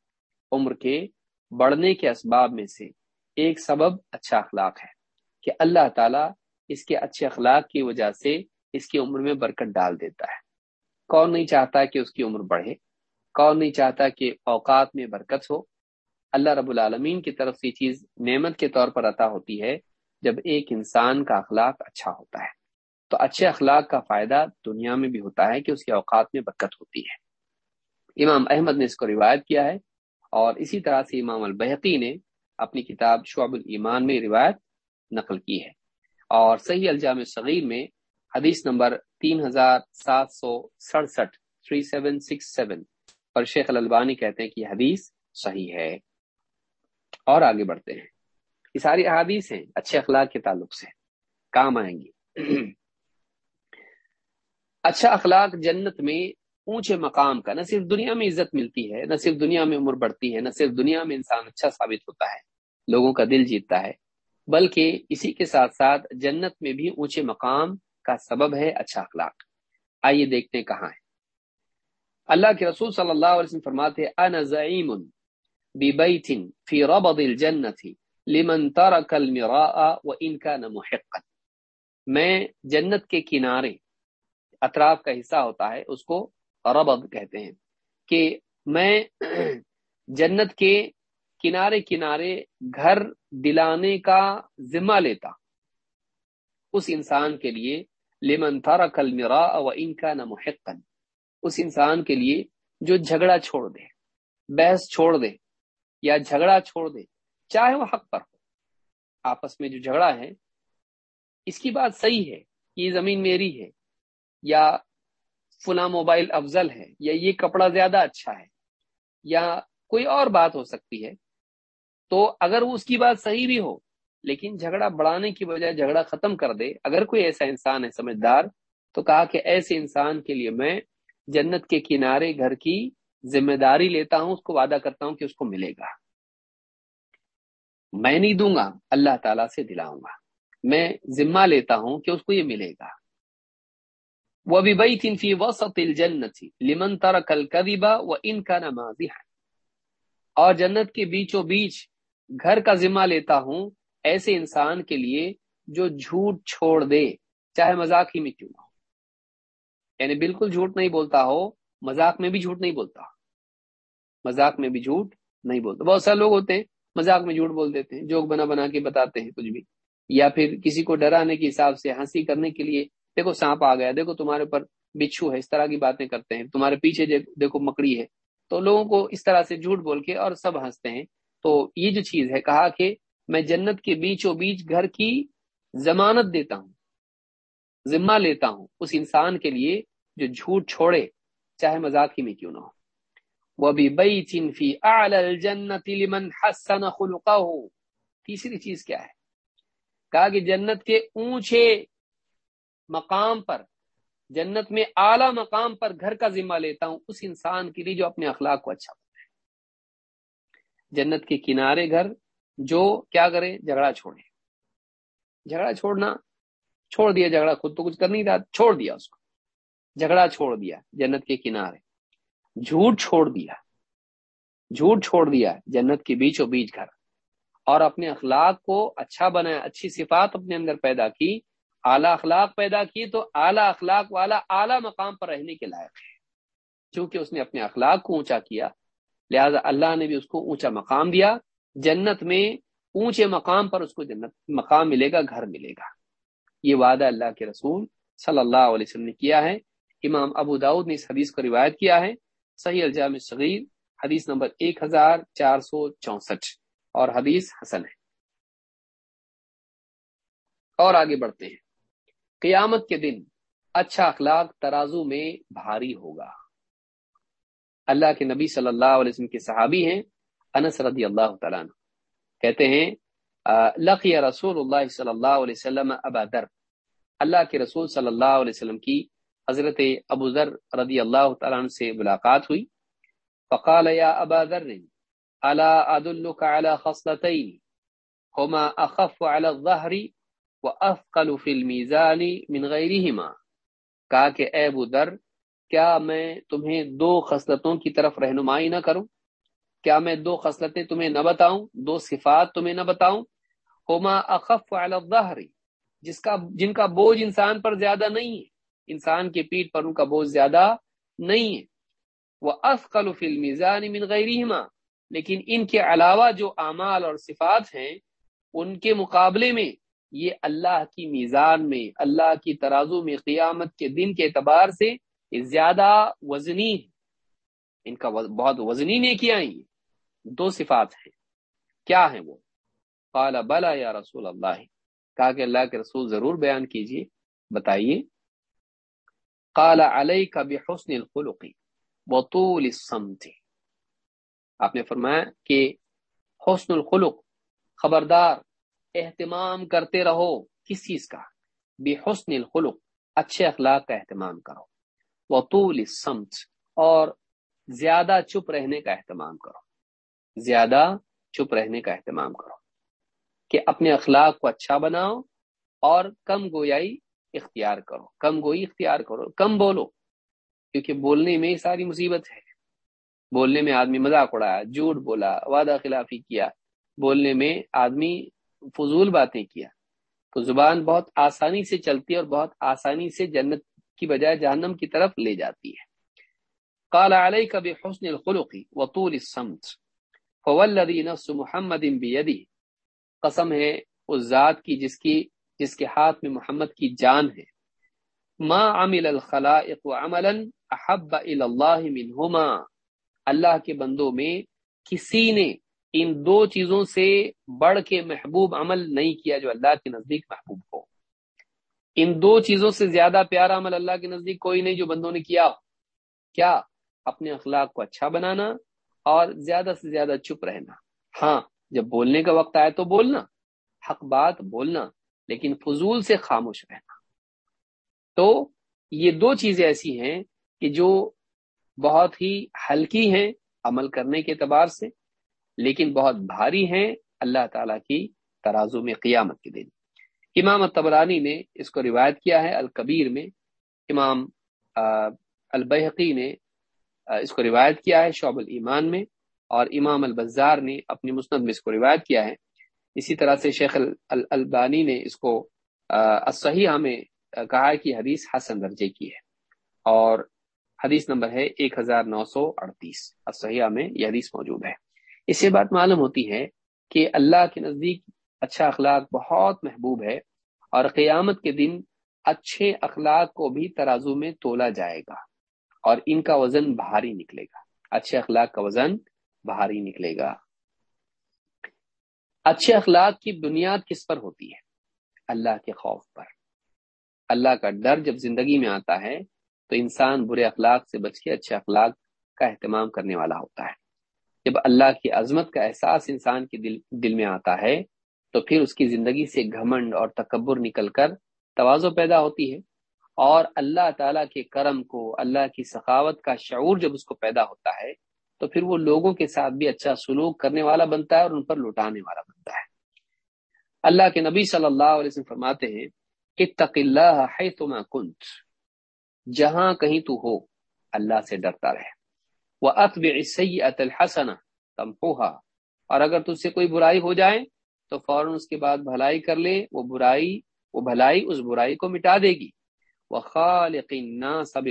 عمر کے بڑھنے کے اسباب میں سے ایک سبب اچھا اخلاق ہے کہ اللہ تعالیٰ اس کے اچھے اخلاق کی وجہ سے اس کی عمر میں برکت ڈال دیتا ہے۔ کون نہیں چاہتا کہ اس کی عمر بڑھے، کون نہیں چاہتا کہ اوقات میں برکت ہو۔ اللہ رب العالمین کی طرف سے چیز نعمت کے طور پر عطا ہوتی ہے جب ایک انسان کا اخلاق اچھا ہوتا ہے۔ تو اچھے اخلاق کا فائدہ دنیا میں بھی ہوتا ہے کہ اس کے اوقات میں برکت ہوتی ہے۔ امام احمد نے اس کو روایت کیا ہے اور اسی طرح سے امام البحقی نے اپنی کتاب شعب الایمان میں روایت نقل کی ہے۔ اور صحیح الجام صغیر میں حدیث نمبر تین ہزار سات سو سڑسٹھ، تھری سیون سکس سیون، پر شیخ البانی کہتے ہیں کہ یہ حدیث صحیح ہے۔ اور آگے بڑھتے ہیں۔ یہ ساری احادیث ہیں، اچھے اخلاق کے تعلق سے۔ کام آئیں گی۔ اچھا اخلاق جنت میں اونچے مقام کا، نہ صرف دنیا میں عزت ملتی ہے، نہ صرف دنیا میں عمر بڑھتی ہے، نہ صرف دنیا میں انسان اچھا ثابت ہوتا ہے، لوگوں کا دل جیتتا ہے، بلکہ اسی کے ساتھ ساتھ جنت میں بھی اونچے مقام کا سبب ہے اچھا اخلاق۔ آئیے دیکھتے ہیں کہاں ہے۔ اللہ کے رسول صلی اللہ علیہ وسلم فرماتے انا زعیم ببیت فی ربض الجنت لمن ترک المراء وان كان محقا۔ میں جنت کے کنارے اطراف کا حصہ ہوتا ہے، اس کو ربض کہتے ہیں۔ کہ میں جنت کے کنارے کنارے گھر دلانے کا ذمہ لیتا۔ اس انسان کے لیے لمن ترک المراء وان كان محقا۔ اس انسان کے لیے جو جھگڑا چھوڑ دے، بحث چھوڑ دے یا جھگڑا چھوڑ دے، چاہے وہ حق پر ہو، آپس میں جو جھگڑا ہے، اس کی بات صحیح ہے، یہ زمین میری ہے، یا فلاں موبائل افضل ہے، یا یہ کپڑا زیادہ اچھا ہے، یا کوئی اور بات ہو سکتی ہے، تو اگر وہ اس کی بات صحیح بھی ہو لیکن جھگڑا بڑھانے کی بجائے جھگڑا ختم کر دے۔ اگر کوئی ایسا انسان ہے سمجھدار، تو کہا کہ ایسے انسان کے لیے میں جنت کے کنارے گھر کی ذمہ داری لیتا ہوں، اس کو وعدہ کرتا ہوں کہ اس کو ملے گا۔ میں نہیں دوں گا، اللہ تعالی سے دلاؤں گا۔ میں ذمہ لیتا ہوں کہ اس کو یہ ملے گا۔ وہ بھی بئی تین فی وسط الجنت لمن ترک الکذبا و ان کا نمازی ہے اور جنت کے بیچوں بیچ گھر کا ذمہ لیتا ہوں ایسے انسان کے لیے جو جھوٹ چھوڑ دے، چاہے مذاق ہی میں کیوں نہ ہو۔ یعنی بالکل جھوٹ نہیں بولتا ہو، مذاق میں بھی جھوٹ نہیں بولتا۔ مذاق میں بھی جھوٹ نہیں بولتا۔ بہت سارے لوگ ہوتے ہیں، مذاق میں جھوٹ بول دیتے ہیں، جوک بنا بنا کے بتاتے ہیں کچھ بھی۔ یا پھر کسی کو ڈرانے کے حساب سے، ہنسی کرنے کے لیے، دیکھو سانپ آ گیا، دیکھو تمہارے اوپر بچھو ہے، اس طرح کی باتیں کرتے ہیں۔ تمہارے پیچھے دیکھو مکڑی ہے۔ تو لوگوں کو اس طرح سے جھوٹ بول کے اور سب ہنستے ہیں۔ تو یہ جو چیز ہے، کہا کہ میں جنت کے بیچوں بیچ گھر کی ضمانت دیتا ہوں، ذمہ لیتا ہوں اس انسان کے لیے جو جھوٹ چھوڑے، چاہے مذاق ہی میں کیوں نہ ہو۔ وہ بھی بئی چنفی جنت حسن خلقہ ہو تیسری چیز کیا ہے؟ کہا کہ جنت کے اونچے مقام پر، جنت میں اعلی مقام پر گھر کا ذمہ لیتا ہوں اس انسان کے لیے جو اپنے اخلاق کو اچھا بنائے۔ جنت کے کنارے گھر جو کیا کرے، جھگڑا چھوڑے۔ جھگڑا چھوڑنا، چھوڑ دیا جھگڑا، خود تو کچھ کر نہیں رہا، چھوڑ دیا اس کو۔ جھگڑا چھوڑ دیا، جنت کے کنارے۔ جھوٹ چھوڑ دیا۔ جھوٹ چھوڑ دیا، جنت کے بیچوں بیچ گھر۔ اور اپنے اخلاق کو اچھا بنایا، اچھی صفات اپنے اندر پیدا کی۔ اعلیٰ اخلاق پیدا کی تو اعلیٰ اخلاق والا اعلیٰ مقام پر رہنے کے لائق ہے۔ چونکہ اس نے اپنے اخلاق کو اونچا کیا، لہذا اللہ نے بھی اس کو اونچا مقام دیا۔ جنت میں اونچے مقام پر اس کو جنت مقام ملے گا، گھر ملے گا۔ یہ وعدہ اللہ کے رسول صلی اللہ علیہ وسلم نے کیا ہے۔ امام ابو داود نے اس حدیث کو روایت کیا ہے۔ صحیح الجام صغیر حدیث نمبر ایک ہزار چار سو چونسٹھ۔ اور حدیث حسن ہے۔ اور آگے بڑھتے ہیں۔ قیامت کے دن اچھا اخلاق ترازو میں بھاری ہوگا۔ اللہ کے نبی صلی اللہ علیہ وسلم کے صحابی ہیں۔ انس رضی اللہ تعالیٰ عنہ۔ کہتے ہیں لقی رسول اللہ صلی اللہ علیہ وسلم ابا در اللہ کے رسول صلی اللہ علیہ وسلم کی حضرت ابو ذر رضی اللہ تعالیٰ عنہ سے ملاقات ہوئی۔ فقال، یا ابا ذر، الا ادلک علی خصلتین؟ ہما اخف علی الظہر وافقل فی المیزان من غیرہما۔ کہا کہ، اے ابو ذر، کیا میں تمہیں دو خصلتوں کی طرف رہنمائی نہ کروں؟ کیا میں دو خصلتیں تمہیں نہ بتاؤں، دو صفات تمہیں نہ بتاؤں؟ ہما اخف علی الظہر، جس کا جن کا بوجھ انسان پر زیادہ نہیں ہے، انسان کے پیٹ پر ان کا بوجھ زیادہ نہیں ہے۔ وہ افقل فلم من غیرہما، لیکن ان کے علاوہ جو اعمال اور صفات ہیں، ان کے مقابلے میں یہ اللہ کی میزان میں، اللہ کی ترازو میں قیامت کے دن کے اعتبار سے زیادہ وزنی ہے۔ ان کا بہت وزنی نے کیا دو صفات ہیں۔ کیا ہیں وہ؟ قال، بلا یا رسول اللہ۔ کہا کہ اللہ کے رسول ضرور بیان کیجیے، بتائیے۔ قال، علیک بحسن الخلق، وطول الصمت۔ آپ نے فرمایا کہ حسن الخلق، خبردار، اہتمام کرتے رہو۔ کس چیز کا؟ بحسن الخلق، اچھے اخلاق کا اہتمام کرو۔ وطول الصمت، اور زیادہ چپ رہنے کا اہتمام کرو۔ زیادہ چپ رہنے کا اہتمام کرو کہ اپنے اخلاق کو اچھا بناؤ اور کم گویائی اختیار کرو۔ کم گوئی اختیار کرو، کم بولو، کیونکہ بولنے میں ساری مصیبت ہے۔ بولنے میں آدمی مذاق اڑایا جھوٹ بولا، وعدہ خلافی کیا، بولنے میں آدمی فضول باتیں کیا۔ تو زبان بہت آسانی سے چلتی ہے اور بہت آسانی سے جنت کی بجائے جہنم کی طرف لے جاتی ہے۔ قال علیک بحسن الخلق وطول الصمت۔ فوالذی نفس محمد بیدی قسم ہے اس ذات کی جس کی، جس کے ہاتھ میں محمد کی جان ہے۔ ما عمل الخلائق عملا احب الى اللہ منہما اللہ کے بندوں میں کسی نے ان دو چیزوں سے بڑھ کے محبوب عمل نہیں کیا جو اللہ کے نزدیک محبوب ہو۔ ان دو چیزوں سے زیادہ پیارا عمل اللہ کے نزدیک کوئی نہیں جو بندوں نے کیا کیا؟ اپنے اخلاق کو اچھا بنانا اور زیادہ سے زیادہ چپ رہنا۔ ہاں جب بولنے کا وقت آئے تو بولنا، حق بات بولنا، لیکن فضول سے خاموش رہنا۔ تو یہ دو چیزیں ایسی ہیں کہ جو بہت ہی ہلکی ہیں عمل کرنے کے اعتبار سے، لیکن بہت بھاری ہیں اللہ تعالی کی ترازو میں قیامت کے دن۔ امام تبرانی نے اس کو روایت کیا ہے، الکبیر میں۔ امام البحقی نے اس کو روایت کیا ہے شعب الایمان میں، اور امام البزار نے اپنی مسند میں اس کو روایت کیا ہے۔ اسی طرح سے شیخ البانی نے اس کو صحیح میں کہا کہ حدیث حسن درجے کی ہے۔ اور حدیث نمبر ہے ایک ہزار نو سو اڑتیس۔ صحیح میں یہ حدیث موجود ہے۔ اس سے بات معلوم ہوتی ہے کہ اللہ کے نزدیک اچھا اخلاق بہت محبوب ہے، اور قیامت کے دن اچھے اخلاق کو بھی ترازو میں تولا جائے گا۔ اور ان کا وزن بھاری نکلے گا۔ اچھے اخلاق کا وزن بھاری نکلے گا۔ اچھے اخلاق کی بنیاد کس پر ہوتی ہے؟ اللہ کے خوف پر۔ اللہ کا ڈر جب زندگی میں آتا ہے تو انسان برے اخلاق سے بچ کے اچھے اخلاق کا اہتمام کرنے والا ہوتا ہے۔ جب اللہ کی عظمت کا احساس انسان کے دل دل میں آتا ہے تو پھر اس کی زندگی سے گھمنڈ اور تکبر نکل کر توازو پیدا ہوتی ہے۔ اور اللہ تعالیٰ کے کرم کو، اللہ کی سخاوت کا شعور جب اس کو پیدا ہوتا ہے، تو پھر وہ لوگوں کے ساتھ بھی اچھا سلوک کرنے والا بنتا ہے اور ان پر لوٹانے والا بنتا ہے۔ اللہ کے نبی صلی اللہ علیہ وسلم فرماتے ہیں، اتق اللہ حیثما کنت، جہاں کہیں تو ہو، اللہ سے ڈرتا رہے۔ وہ اطب سید الحسن تمفوہا اور اگر تجھ سے کوئی برائی ہو جائے، تو فوراً اس کے بعد بھلائی کر لے، وہ برائی، وہ بھلائی اس برائی کو مٹا دے گی۔ وہ خالقین سب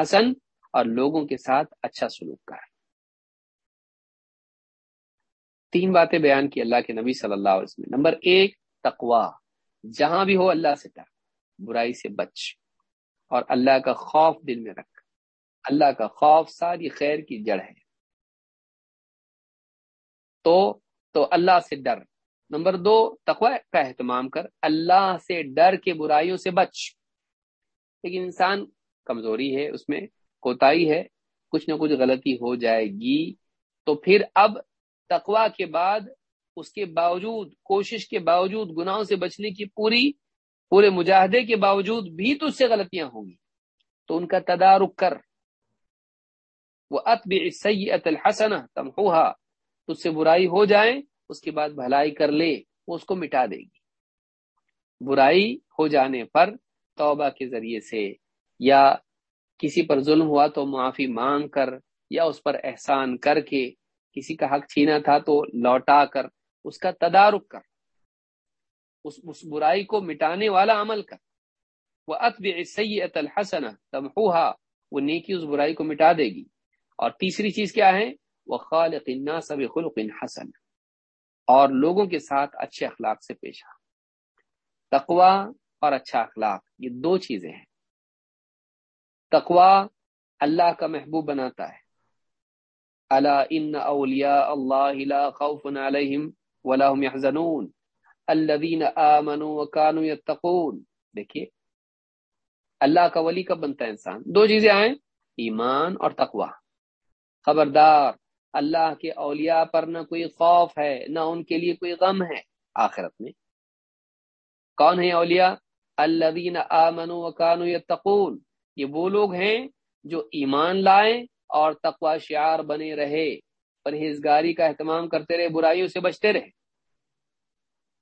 حسن، اور لوگوں کے ساتھ اچھا سلوک کر تین باتیں بیان کی اللہ کے نبی صلی اللہ علیہ وسلم۔ نمبر ایک تقوا جہاں بھی ہو اللہ سے ڈر، برائی سے بچ، اور اللہ کا خوف دل میں رکھ۔ اللہ کا خوف ساری خیر کی جڑ ہے۔ تو تو اللہ سے ڈر۔ نمبر دو تقوا کا اہتمام کر۔ اللہ سے ڈر کے برائیوں سے بچ۔ لیکن انسان کمزوری ہے، اس میں کوتاہی ہے، کچھ نہ کچھ غلطی ہو جائے گی۔ تو پھر اب تقوا کے بعد، اس کے باوجود، کوشش کے باوجود، گناہوں سے بچنے کی پوری، پورے مجاہدے کے باوجود بھی تو اس سے غلطیاں ہوں گی۔ تو ان کا تدارک کر۔ وہ اتب سید الحسن تمہا اس سے برائی ہو جائے، اس کے بعد بھلائی کر لے، وہ اس کو مٹا دے گی۔ برائی ہو جانے پر توبہ کے ذریعے سے یا کسی پر ظلم ہوا تو معافی مانگ کر یا اس پر احسان کر کے کسی کا حق چھینا تھا تو لوٹا کر اس کا تدارک کر، اس اس برائی کو مٹانے والا عمل کر۔ وہ اتب سید الحسن تمہا وہ نیکی اس برائی کو مٹا دے گی۔ اور تیسری چیز کیا ہے؟ وہ خالق سب خلق حسن۔ اور لوگوں کے ساتھ اچھے اخلاق سے پیش آ۔ تقوا اور اچھا اخلاق، یہ دو چیزیں ہیں۔ تقوا اللہ کا محبوب بناتا ہے۔ اللہ ان اولیا اللہ خوف علیہم ولا هم يحزنون الذين امنوا وكانوا يتقون دیکھیے، اللہ کا ولی کب بنتا ہے انسان؟ دو چیزیں آئیں، ایمان اور تقوا خبردار، اللہ کے اولیاء پر نہ کوئی خوف ہے، نہ ان کے لیے کوئی غم ہے۔ آخرت میں کون ہے اولیاء؟ الذین آمنوا وکانوا یتقون، یہ وہ لوگ ہیں جو ایمان لائیں اور تقوا شعار بنے رہے، پرہیزگاری کا اہتمام کرتے رہے، برائیوں سے بچتے رہے۔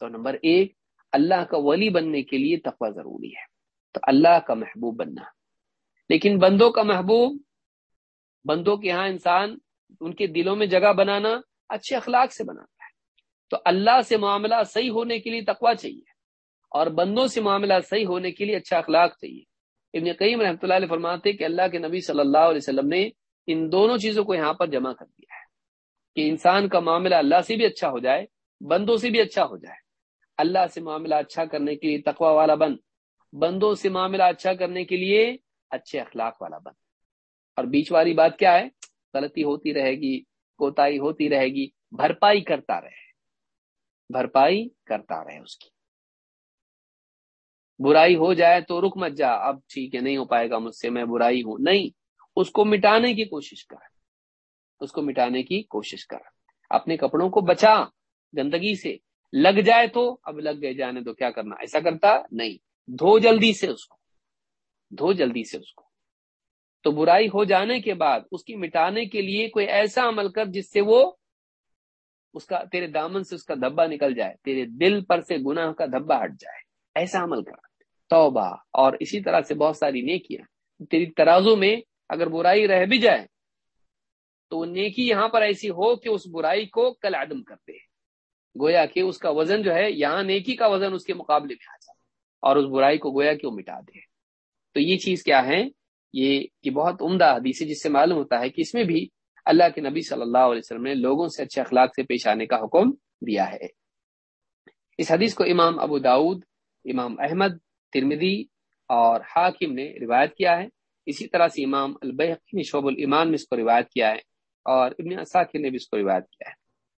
تو نمبر ایک، اللہ کا ولی بننے کے لیے تقوا ضروری ہے۔ تو اللہ کا محبوب بننا۔ لیکن بندوں کا محبوب، بندوں کے ہاں انسان ان کے دلوں میں جگہ بنانا اچھے اخلاق سے بناتا ہے۔ تو اللہ سے معاملہ صحیح ہونے کے لیے تقوا چاہیے۔ اور بندوں سے معاملہ صحیح ہونے کے لیے اچھا اخلاق چاہیے۔ ابن قیم رحمۃ اللہ علیہ فرماتے کہ اللہ کے نبی صلی اللہ علیہ وسلم نے ان دونوں چیزوں کو یہاں پر جمع کر دیا ہے کہ انسان کا معاملہ اللہ سے بھی اچھا ہو جائے، بندوں سے بھی اچھا ہو جائے۔ اللہ سے معاملہ اچھا کرنے کے لیے تقوا والا بن، بندوں سے معاملہ اچھا کرنے کے لیے اچھے اخلاق والا بن۔ اور بیچ والی بات کیا ہے؟ غلطی ہوتی رہے گی، کوتاہی ہوتی رہے گی، بھرپائی کرتا رہے۔ بھرپائی کرتا رہے اس کی۔ برائی ہو جائے تو رک مت جا، اب ٹھیک ہے، نہیں ہو پائے گا مجھ سے، میں برائی ہوں۔ نہیں، اس کو مٹانے کی کوشش کر۔ اس کو مٹانے کی کوشش کر۔ اپنے کپڑوں کو بچا گندگی سے۔ لگ جائے تو، اب لگ گئے جانے تو کیا کرنا؟ ایسا کرتا نہیں۔ دھو جلدی سے اس کو۔ دھو جلدی سے اس کو۔ تو برائی ہو جانے کے بعد اس کی مٹانے کے لیے کوئی ایسا عمل کر جس سے وہ اس کا، تیرے دامن سے اس کا دھبا نکل جائے۔ تیرے دل پر سے گناہ کا دھبا ہٹ جائے۔ ایسا عمل کر توبہ۔ اور اسی طرح سے بہت ساری نیکیاں۔ تیری ترازو میں اگر برائی رہ بھی جائے، تو نیکی یہاں پر ایسی ہو کہ اس برائی کو کل عدم کرتے گویا کہ اس کا وزن جو ہے، یہاں نیکی کا وزن اس کے مقابلے میں آ جائے۔ اور اس برائی کو گویا کہ وہ مٹا دے۔ تو یہ چیز کیا ہے؟ یہ بہت عمدہ حدیث ہے، جس سے معلوم ہوتا ہے کہ اس میں بھی اللہ کے نبی صلی اللہ علیہ وسلم نے لوگوں سے اچھے اخلاق سے پیش آنے کا حکم دیا ہے۔ اس حدیث کو امام ابو داود امام احمد ترمدی اور حاکم نے روایت کیا ہے۔ اسی طرح سے امام البحقی نے شعب الایمان میں اس کو روایت کیا ہے اور ابن اساکر نے بھی اس کو روایت کیا ہے۔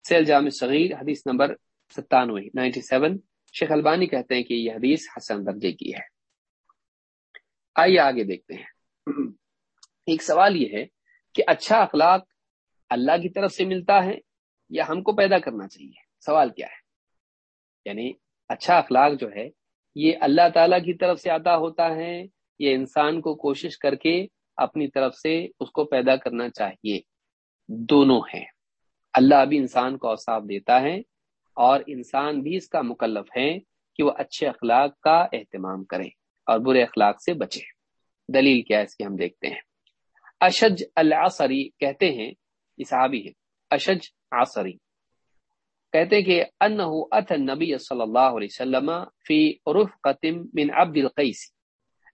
سیل جامع صغیر، حدیث نمبر ستانوے، نائنٹی سیون۔ شیخ البانی کہتے ہیں کہ یہ حدیث حسن درجے کی ہے۔ آئیے آگے دیکھتے ہیں۔ ایک سوال یہ ہے کہ اچھا اخلاق اللہ کی طرف سے ملتا ہے یا ہم کو پیدا کرنا چاہیے؟ سوال کیا ہے؟ یعنی اچھا اخلاق جو ہے یہ اللہ تعالی کی طرف سے آتا ہوتا ہے، یہ انسان کو کوشش کر کے اپنی طرف سے اس کو پیدا کرنا چاہیے۔ دونوں ہیں۔ اللہ بھی انسان کو اوساف دیتا ہے اور انسان بھی اس کا مکلف ہے کہ وہ اچھے اخلاق کا اہتمام کرے اور برے اخلاق سے بچے۔ دلیل کیا ہے اس کی ہم دیکھتے ہیں۔ اشج العصری کہتے ہیں، یہ صحابی ہے اشج عصری۔ کہتے ہیں کہ انہو ات النبی صلی اللہ علیہ وسلم فی رفقت من عبد القیس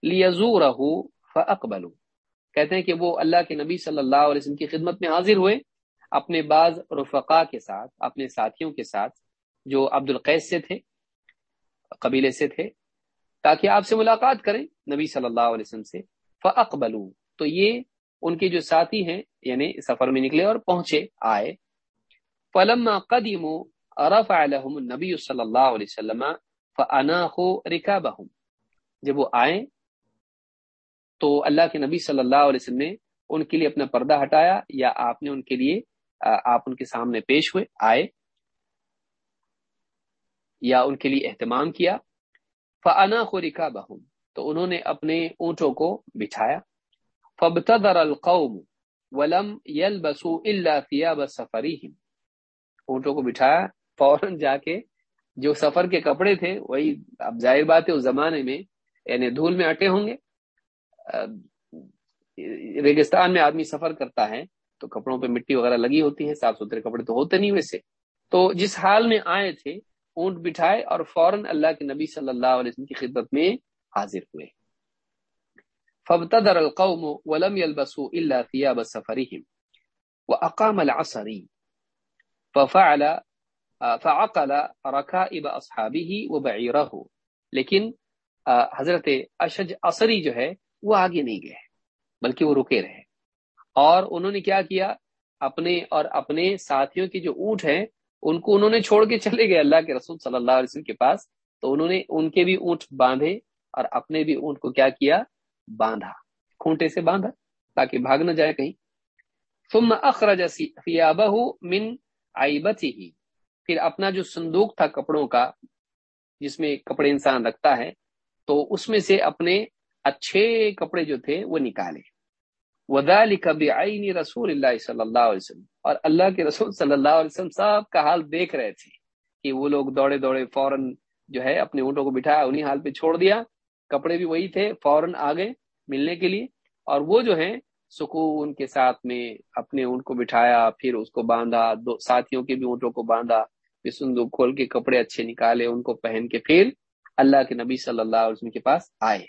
لیزورہ فاقبلو۔ کہتے ہیں کہ وہ اللہ کے نبی صلی اللہ علیہ وسلم کی خدمت میں حاضر ہوئے، اپنے بعض رفقا کے ساتھ، اپنے ساتھیوں کے ساتھ جو عبد القیس سے تھے، قبیلے سے تھے، تاکہ آپ سے ملاقات کریں نبی صلی اللہ علیہ وسلم سے۔ فاقبلو۔ تو یہ ان کے جو ساتھی ہیں یعنی سفر میں نکلے اور پہنچے، آئے۔ فلما قدموا رفع لهم النبي صلی اللہ علیہ وسلم فاناخوا ركابهم جب وہ آئے تو اللہ کے نبی صلی اللہ علیہ وسلم نے ان کے لیے اپنا پردہ ہٹایا یا آپ نے ان کے لیے آپ ان کے سامنے پیش ہوئے، آئے، یا ان کے لیے اہتمام کیا۔ فنا خورکا بہم تو انہوں نے اپنے اونٹوں کو بچھایا۔ فبتدر القوم ولم يلبسوا الا ثياب سفرهم۔ اونٹوں کو بٹھایا فوراً جا کے جو سفر کے کپڑے تھے، وہی اب ظاہر بات ہے، اس زمانے میں یعنی دھول میں اٹے ہوں گے۔ ریگستان میں آدمی سفر کرتا ہے تو کپڑوں پہ مٹی وغیرہ لگی ہوتی ہے، صاف ستھرے کپڑے تو ہوتے نہیں ویسے۔ تو جس حال میں آئے تھے، اونٹ بٹھائے اور فوراً اللہ کے نبی صلی اللہ علیہ وسلم کی خدمت میں حاضر ہوئے۔ فبتدر القوم ولم يلبسوا الا ثياب سفرهم واقام العصر ففعل فعقل ركائب اصحابه وبعيره لیکن حضرت اشج عصری جو ہے، وہ آگے نہیں گئے، بلکہ وہ رکے رہے۔ اور انہوں نے کیا کیا؟ اپنے اور اپنے ساتھیوں کی جو اونٹ ہیں، ان کو انہوں نے چھوڑ کے چلے گئے۔ اللہ کے رسول صلی اللہ علیہ وسلم کے پاس۔ تو انہوں نے ان کے بھی اونٹ باندھے اور اپنے بھی اونٹ کو کیا کیا؟ باندھا، کھونٹے سے باندھا، تاکہ بھاگ نہ جائے کہیں۔ ثم اخرج ثيابه من عيبته پھر اپنا جو صندوق تھا کپڑوں کا، جس میں کپڑے انسان رکھتا ہے، تو اس میں سے اپنے اچھے کپڑے جو تھے وہ نکالے۔ ودا لکھبی رسول اللہ صلی اللہ علیہ وسلم۔ اور اللہ کے رسول صلی اللہ علیہ وسلم سب کا حال دیکھ رہے تھے کہ وہ لوگ دوڑے دوڑے فوراً جو ہے اپنے اونٹوں کو بٹھایا انہیں حال پہ چھوڑ دیا۔ کپڑے بھی وہی تھے، فوراً آگے ملنے کے لیے۔ اور وہ جو ہے سکون کے ساتھ میں اپنے اونٹ کو بٹھایا، پھر اس کو باندھا، دو ساتھیوں کے بھی اونٹوں کو باندھا۔ پھر صندوق کھول کے کپڑے اچھے نکالے، ان کو پہن کے پھر اللہ کے نبی صلی اللہ علیہ وسلم کے پاس آئے۔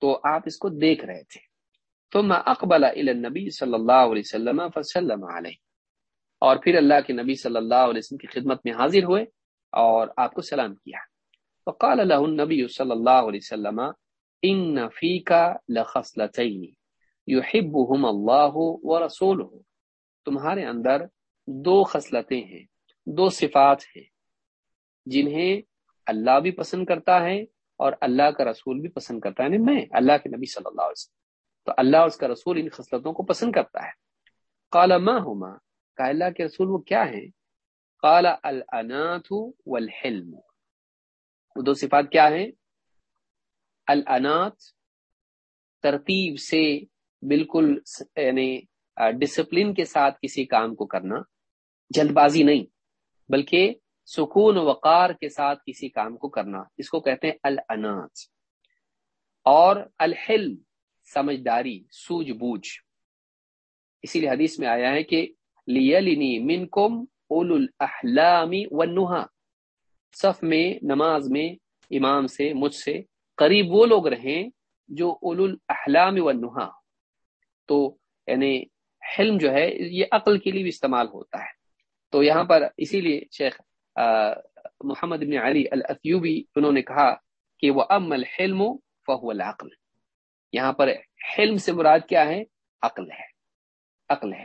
تو آپ اس کو دیکھ رہے تھے۔ ثم اقبل الى النبی صلی اللہ علیہ وسلم فسلم علیہ۔ اور پھر اللہ کے نبی صلی اللہ علیہ وسلم کی خدمت میں حاضر ہوئے اور آپ کو سلام کیا۔ فقال له النبی صلی اللہ علیہ وسلم، ان فیک لخصلتین یحبهم اللہ ورسولہ۔ تمہارے اندر دو خصلتیں ہیں۔ دو صفات ہیں۔ جنہیں اللہ بھی پسند کرتا ہے اور اللہ کا رسول بھی پسند کرتا ہے۔ یعنی میں، اللہ کے نبی صلی اللہ علیہ وسلم۔ تو اللہ اس کا رسول ان خصلتوں کو پسند کرتا ہے۔ کالا ماں ہوما کا اللہ کے رسول وہ کیا ہے کالا النات والحلم۔ وہ دو صفات کیا ہیں؟ الانات، ترتیب سے بالکل یعنی ڈسپلن کے ساتھ کسی کام کو کرنا۔ جلد بازی نہیں۔ بلکہ سکون وقار کے ساتھ کسی کام کو کرنا، اس کو کہتے ہیں الانات اور الحلم، سمجھداری سوج بوجھ اسی لیے حدیث میں آیا ہے کہ لیلنی منکم اولو الاحلام والنہا۔ صف میں، نماز میں، امام سے، مجھ سے قریب وہ لوگ رہیں جو اولو الاحلام والنہا۔ تو یعنی حلم جو ہے، یہ عقل کے لیے بھی استعمال ہوتا ہے۔ تو یہاں پر اسی لیے شیخ محمد بن علی الاتیوبی انہوں نے کہا کہ وہ ام الحلم فہو العقل۔ یہاں پر حلم سے مراد کیا ہے؟ عقل ہے۔ عقل ہے۔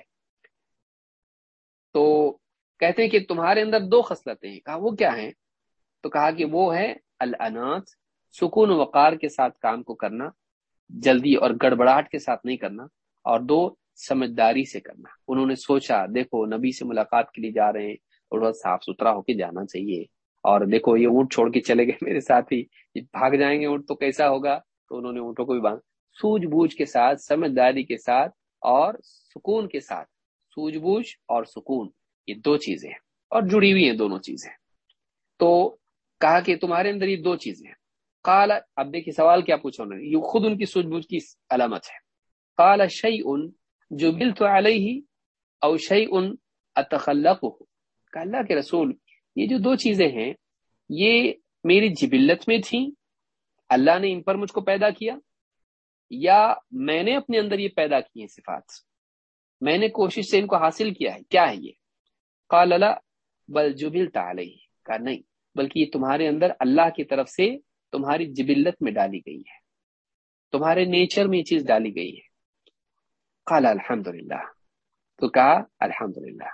تو کہتے ہیں کہ تمہارے اندر دو خصلتیں ہیں۔ کہا، وہ کیا ہیں؟ تو کہا کہ وہ ہے الانات سکون و وقار کے ساتھ کام کو کرنا، جلدی اور گڑبڑاہٹ کے ساتھ نہیں کرنا، اور دو سمجھداری سے کرنا۔ انہوں نے سوچا، دیکھو، نبی سے ملاقات کے لیے جا رہے ہیں تھوڑا صاف ستھرا ہو کے جانا چاہیے۔ اور دیکھو، یہ اونٹ چھوڑ کے چلے گئے میرے ساتھ ہی بھاگ جائیں گے، اونٹ تو کیسا ہوگا؟ تو انہوں نے اونٹوں کو بھی باندھ، سوجھ بوجھ کے ساتھ، سمجھداری کے ساتھ اور سکون کے ساتھ۔ سوجھ بوجھ اور سکون، یہ دو چیزیں ہیں۔ اور جڑی ہوئی ہیں دونوں چیزیں۔ تو کہا کہ تمہارے اندر یہ دو چیزیں ہیں۔ اب دیکھیے، سوال کیا پوچھا انہوں نے؟ یہ خود ان کی سوجھ بوجھ کی علامت ہے۔ کال شعی ان جو بل تو علیہ او شعی ان اتخلق ہو اللہ کے رسول، یہ جو دو چیزیں ہیں، یہ میری جبلت میں تھیں، اللہ نے ان پر مجھ کو پیدا کیا، یا میں نے اپنے اندر یہ پیدا کی ہیں صفات؟ میں نے کوشش سے ان کو حاصل کیا ہے کیا ہے یہ؟ قال اللہ بل جبل تعلی کا نہیں، بلکہ یہ تمہارے اندر اللہ کی طرف سے تمہاری جبلت میں ڈالی گئی ہے۔ تمہارے نیچر میں یہ چیز ڈالی گئی ہے۔ قال الحمد للہ تو کہا الحمد للہ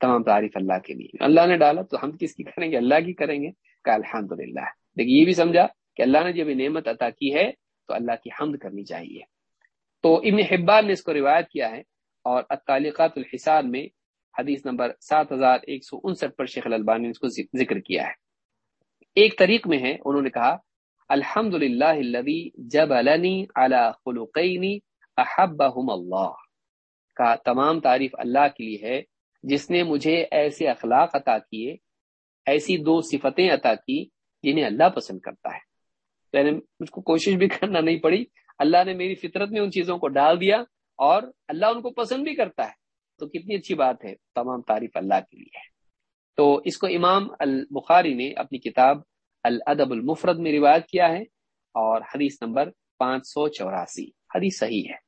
تمام تعریف اللہ کے لیے۔ اللہ نے ڈالا تو ہم کس کی کریں گے؟ اللہ کی کریں گے۔ کہا الحمد للہ دیکھیے، یہ بھی سمجھا کہ اللہ نے جب نعمت عطا کی ہے تو اللہ کی حمد کرنی چاہیے۔ تو ابن حبان نے اس کو روایت کیا ہے اور التعلیقات الحسان میں حدیث نمبر سات ہزار ایک سو انسٹھ پر شیخ البانی نے اس کو ذکر کیا ہے۔ ایک طریق میں ہے، انہوں نے کہا الحمد للہ جب احبہم اللہ، کا تمام تعریف اللہ کے لیے ہے، جس نے مجھے ایسے اخلاق عطا کیے، ایسی دو صفتیں عطا کی، جنہیں اللہ پسند کرتا ہے۔ یعنی مجھ کو کوشش بھی کرنا نہیں پڑی۔ اللہ نے میری فطرت میں ان چیزوں کو ڈال دیا اور اللہ ان کو پسند بھی کرتا ہے۔ تو کتنی اچھی بات ہے، تمام تعریف اللہ کے لیے ہے۔ تو اس کو امام البخاری نے اپنی کتاب الادب المفرد میں روایت کیا ہے اور حدیث نمبر پانچ سو چوراسی۔ حدیث صحیح ہے۔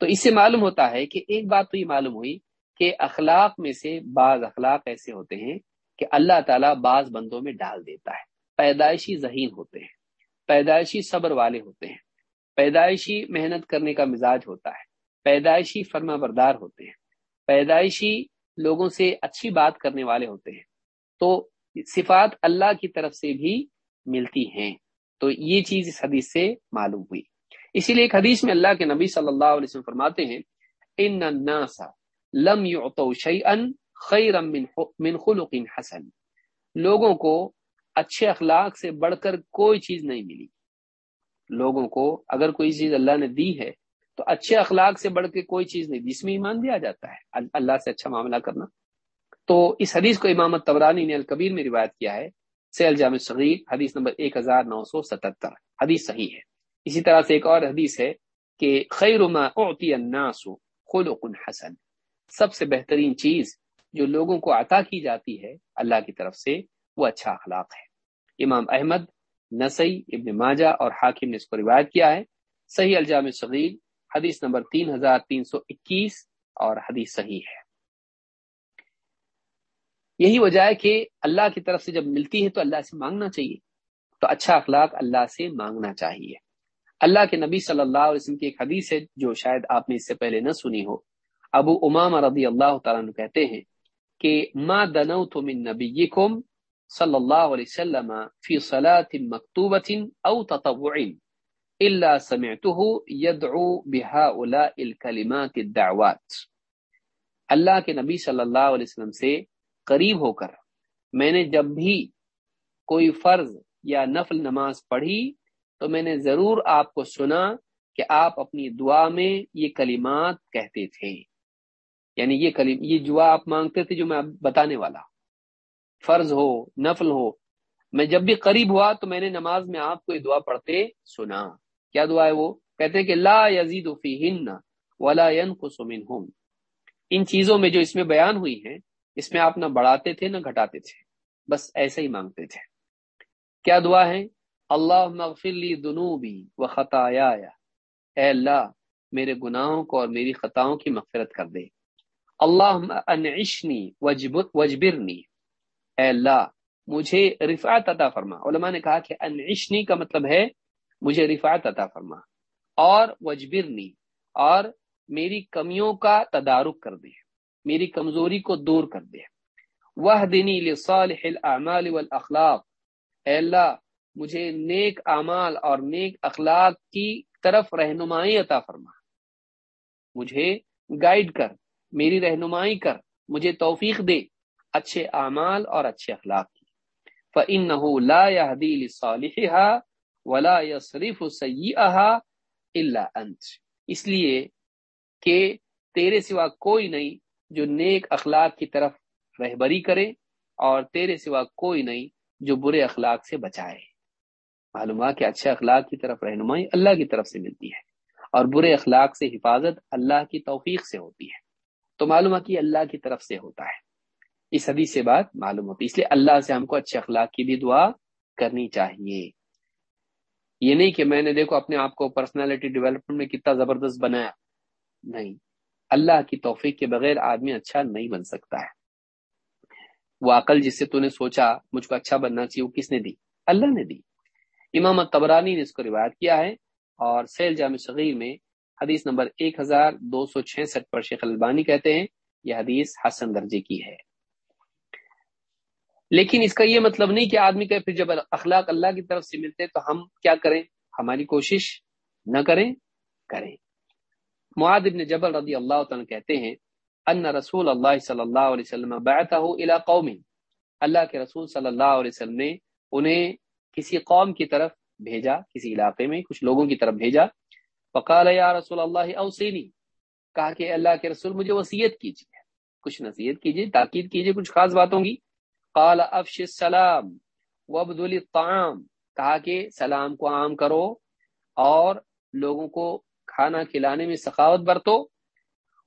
تو اس سے معلوم ہوتا ہے کہ ایک بات تو یہ معلوم ہوئی کہ اخلاق میں سے بعض اخلاق ایسے ہوتے ہیں کہ اللہ تعالیٰ بعض بندوں میں ڈال دیتا ہے۔ پیدائشی ذہین ہوتے ہیں۔ پیدائشی صبر والے ہوتے ہیں۔ پیدائشی محنت کرنے کا مزاج ہوتا ہے۔ پیدائشی فرما بردار ہوتے ہیں۔ پیدائشی لوگوں سے اچھی بات کرنے والے ہوتے ہیں۔ تو صفات اللہ کی طرف سے بھی ملتی ہیں۔ تو یہ چیز اس حدیث سے معلوم ہوئی۔ اسی لیے ایک حدیث میں اللہ کے نبی صلی اللہ علیہ وسلم فرماتے ہیں، ان الناس لم يعطوا شيئا خيرا من خلق حسن۔ لوگوں کو اچھے اخلاق سے بڑھ کر کوئی چیز نہیں ملی۔ لوگوں کو اگر کوئی چیز اللہ نے دی ہے، تو اچھے اخلاق سے بڑھ کے کوئی چیز نہیں، جس میں ایمان دیا جاتا ہے۔ اللہ سے اچھا معاملہ کرنا۔ تو اس حدیث کو امامت تورانی نے الکبیر میں روایت کیا ہے سیل جامع صغیر حدیث نمبر ایک ہزار نو سو ستہتر حدیث صحیح ہے۔ اسی طرح سے ایک اور حدیث ہے کہ خیر ما اعطی الناس خلق حسن۔ سب سے بہترین چیز جو لوگوں کو عطا کی جاتی ہے اللہ کی طرف سے، وہ اچھا اخلاق ہے۔ امام احمد نسئی ابن ماجہ اور حاکم نے اس کو روایت کیا ہے۔ صحیح الجام صغیر حدیث نمبر تین ہزار تین سو اکیس اور حدیث صحیح ہے۔ یہی وجہ ہے کہ اللہ کی طرف سے جب ملتی ہے تو اللہ سے مانگنا چاہیے۔ تو اچھا اخلاق اللہ سے مانگنا چاہیے۔ اللہ کے نبی صلی اللہ علیہ وسلم کی ایک حدیث ہے جو شاید آپ نے اس سے پہلے نہ سنی ہو۔ ابو امام رضی اللہ تعالیٰ عنہ کہتے ہیں کہ ما دنوت من نبیکم صلی اللہ علیہ وسلم فی صلاة مکتوبت او تطوع الا سمعته يدعو بهؤلاء الكلمات الدعوات۔ اللہ کے نبی صلی اللہ علیہ وسلم سے قریب ہو کر میں نے جب بھی کوئی فرض یا نفل نماز پڑھی تو میں نے ضرور آپ کو سنا کہ آپ اپنی دعا میں یہ کلمات کہتے تھے۔ یعنی یہ کلیم یہ دعا آپ مانگتے تھے جو میں بتانے والا۔ فرض ہو، نفل ہو۔ میں جب بھی قریب ہوا تو میں نے نماز میں آپ کو یہ دعا پڑھتے سنا۔ کیا دعا ہے وہ؟ کہتے ہیں کہ لا یزید فیہن ولا ينقص منہم۔ ان چیزوں میں جو اس میں بیان ہوئی ہیں اس میں آپ نہ بڑھاتے تھے نہ گھٹاتے تھے، بس ایسے ہی مانگتے تھے۔ کیا دعا ہے؟ اللہ مغفر لی دنوبی و خطایا اے اللہ، میرے گناہوں کو اور میری خطاؤں کی مغفرت کر دے۔ اللہ انعشنی وجبرنی۔ اے اللہ، مجھے رفعت عطا فرما۔ علماء نے کہا کہ انعشنی کا مطلب ہے مجھے رفعت عطا فرما۔ اور وجبرنی، اور میری کمیوں کا تدارک کر دے۔ میری کمزوری کو دور کر دے۔ وہ دینی لصالح الاعمال والاخلاق۔ اے اللہ، مجھے نیک اعمال اور نیک اخلاق کی طرف رہنمائی عطا فرما۔ مجھے گائیڈ کر، میری رہنمائی کر، مجھے توفیق دے اچھے اعمال اور اچھے اخلاق کی۔ فَإِنَّهُ لَا يَهْدِي لِصَالِحِهَا وَلَا يَصْرِفُ سَيِّئَهَا إِلَّا أَنْتِ۔ اس لیے کہ تیرے سوا کوئی نہیں جو نیک اخلاق کی طرف رہبری کرے اور تیرے سوا کوئی نہیں جو برے اخلاق سے بچائے۔ معلوم کہ اچھے اخلاق کی طرف رہنمائی اللہ کی طرف سے ملتی ہے اور برے اخلاق سے حفاظت اللہ کی توفیق سے ہوتی ہے۔ تو معلوم کہ اللہ کی طرف سے ہوتا ہے۔ اس حدیث سے بات معلوم ہوتی ہے۔ اس لیے اللہ سے ہم کو اچھے اخلاق کی بھی دعا کرنی چاہیے۔ یہ نہیں کہ میں نے دیکھو اپنے آپ کو پرسنالٹی ڈیولپمنٹ میں کتنا زبردست بنایا۔ نہیں۔ اللہ کی توفیق کے بغیر آدمی اچھا نہیں بن سکتا ہے۔ وہ عقل جس سے تو نے سوچا، مجھ کو اچھا بننا چاہیے، وہ کس نے دی؟ اللہ نے دی۔ امام تبرانی نے اس کو روایت کیا ہے اور سیل جامع صغیر میں حدیث نمبر ایک ہزار دو سو چھسٹھ پر شیخ البانی کہتے ہیں، یہ حدیث حسن درجے کی ہے۔ لیکن اس کا یہ مطلب نہیں کہ آدمی کہ پھر جب اخلاق اللہ کی طرف سے ملتے تو ہم کیا کریں؟ ہماری کوشش نہ کریں کریں۔ معاد ابن جبل رضی اللہ تعالیٰ کہتے ہیں، ان رسول اللہ صلی اللہ علیہ وسلم الى قوم اللہ کے رسول صلی اللہ علیہ وسلم نے انہیں کسی قوم کی طرف بھیجا، کسی علاقے میں کچھ لوگوں کی طرف بھیجا۔ فقال، یا رسول اللہ اوسینی کہا کہ اللہ کے رسول، مجھے وصیت کیجیے، کچھ نصیحت کیجیے، تاکید کیجیے کچھ خاص باتوں کی۔ قال، افش السلام وبد الطعام. کہا کہ، سلام کو عام کرو اور لوگوں کو کھانا کھلانے میں سخاوت برتو۔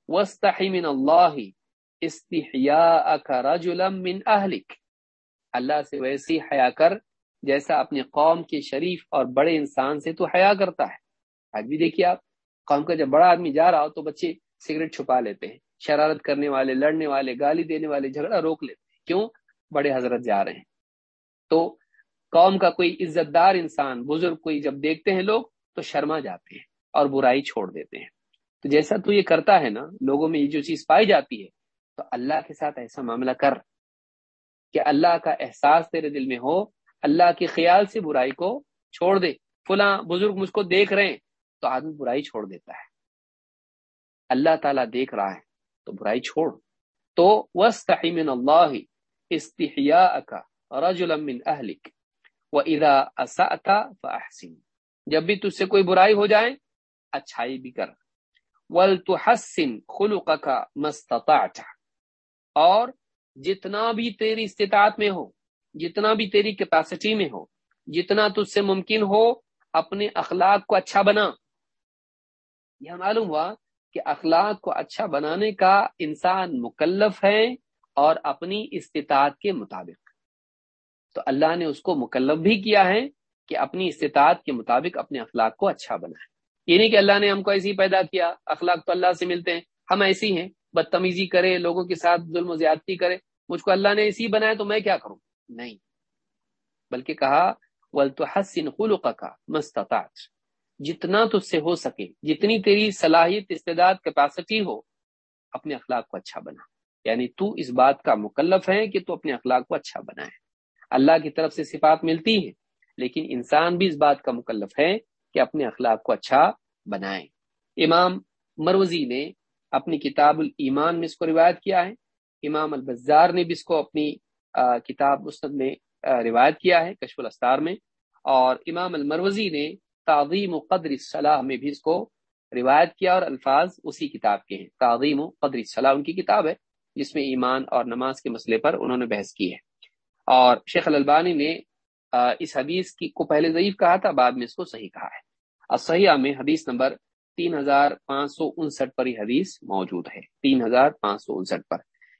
وسطی من اللہ رجلا من اہلک اللہ سے ویسی حیا کر جیسا اپنے قوم کے شریف اور بڑے انسان سے تو حیا کرتا ہے۔ آج بھی دیکھیے آپ، قوم کا جب بڑا آدمی جا رہا ہو تو بچے سگریٹ چھپا لیتے ہیں، شرارت کرنے والے، لڑنے والے، گالی دینے والے، جھگڑا روک لیتے ہیں۔ کیوں؟ بڑے حضرت جا رہے ہیں۔ تو قوم کا کوئی عزت دار انسان، بزرگ، کوئی جب دیکھتے ہیں لوگ تو شرما جاتے ہیں۔ اور برائی چھوڑ دیتے ہیں۔ تو جیسا تو یہ کرتا ہے نا، لوگوں میں یہ جو چیز پائی جاتی ہے، تو اللہ کے ساتھ ایسا معاملہ کر کہ اللہ کا احساس تیرے دل میں ہو، اللہ کے خیال سے برائی کو چھوڑ دے۔ فلاں بزرگ مجھ کو دیکھ رہے ہیں، تو آدمی برائی چھوڑ دیتا ہے۔ اللہ تعالیٰ دیکھ رہا ہے، تو برائی چھوڑ۔ تو من اللہ رجلا من اہلک واذا اسأت فاحسن جب بھی تجھ سے کوئی برائی ہو جائے اچھائی بھی کر۔ ولتحسن خلقك ما استطعت۔ اور جتنا بھی تیری استطاعت میں ہو، جتنا بھی تیری کیپیسٹی میں ہو، جتنا تجھ سے ممکن ہو، اپنے اخلاق کو اچھا بنا۔ یہ معلوم ہوا کہ اخلاق کو اچھا بنانے کا انسان مکلف ہے اور اپنی استطاعت کے مطابق۔ تو اللہ نے اس کو مکلب بھی کیا ہے کہ اپنی استطاعت کے مطابق اپنے اخلاق کو اچھا بنائے۔ یہ نہیں کہ اللہ نے ہم کو ایسی پیدا کیا، اخلاق تو اللہ سے ملتے ہیں۔ ہم ایسی ہیں، بدتمیزی کرے لوگوں کے ساتھ ظلم و زیادتی کرے مجھ کو اللہ نے ایسی بنایا تو میں کیا کروں؟ نہیں۔ بلکہ کہا، ولتحسن خلق کا مستطاعت جتنا تجھ سے ہو سکے، جتنی تیری صلاحیت، استعداد کیپیسٹی ہو، اپنے اخلاق کو اچھا بنا۔ یعنی تو اس بات کا مکلف ہے کہ تو اپنے اخلاق کو اچھا بنائے۔ اللہ کی طرف سے صفات ملتی ہے لیکن انسان بھی اس بات کا مکلف ہے کہ اپنے اخلاق کو اچھا بنائے امام مروزی نے اپنی کتاب الایمان میں اس کو روایت کیا ہے۔ امام البزار نے بھی اس کو اپنی کتاب مسند میں روایت کیا ہے، کشف الستار میں۔ اور امام المروزی نے تعظیم و قدر صلاح میں بھی اس کو روایت کیا اور الفاظ اسی کتاب کے ہیں۔ تعظیم و قدر صلاح ان کی کتاب ہے، جس میں ایمان اور نماز کے مسئلے پر انہوں نے بحث کی ہے۔ اور شیخ الالبانی نے اس حدیث کی کو پہلے ضعیف کہا تھا، بعد میں اس کو صحیح کہا ہے۔ صحیح میں حدیث نمبر تین ہزار پانچ سو انسٹھ پر یہ حدیث موجود ہے۔ تین ہزار پانچ سو انسٹھ پر۔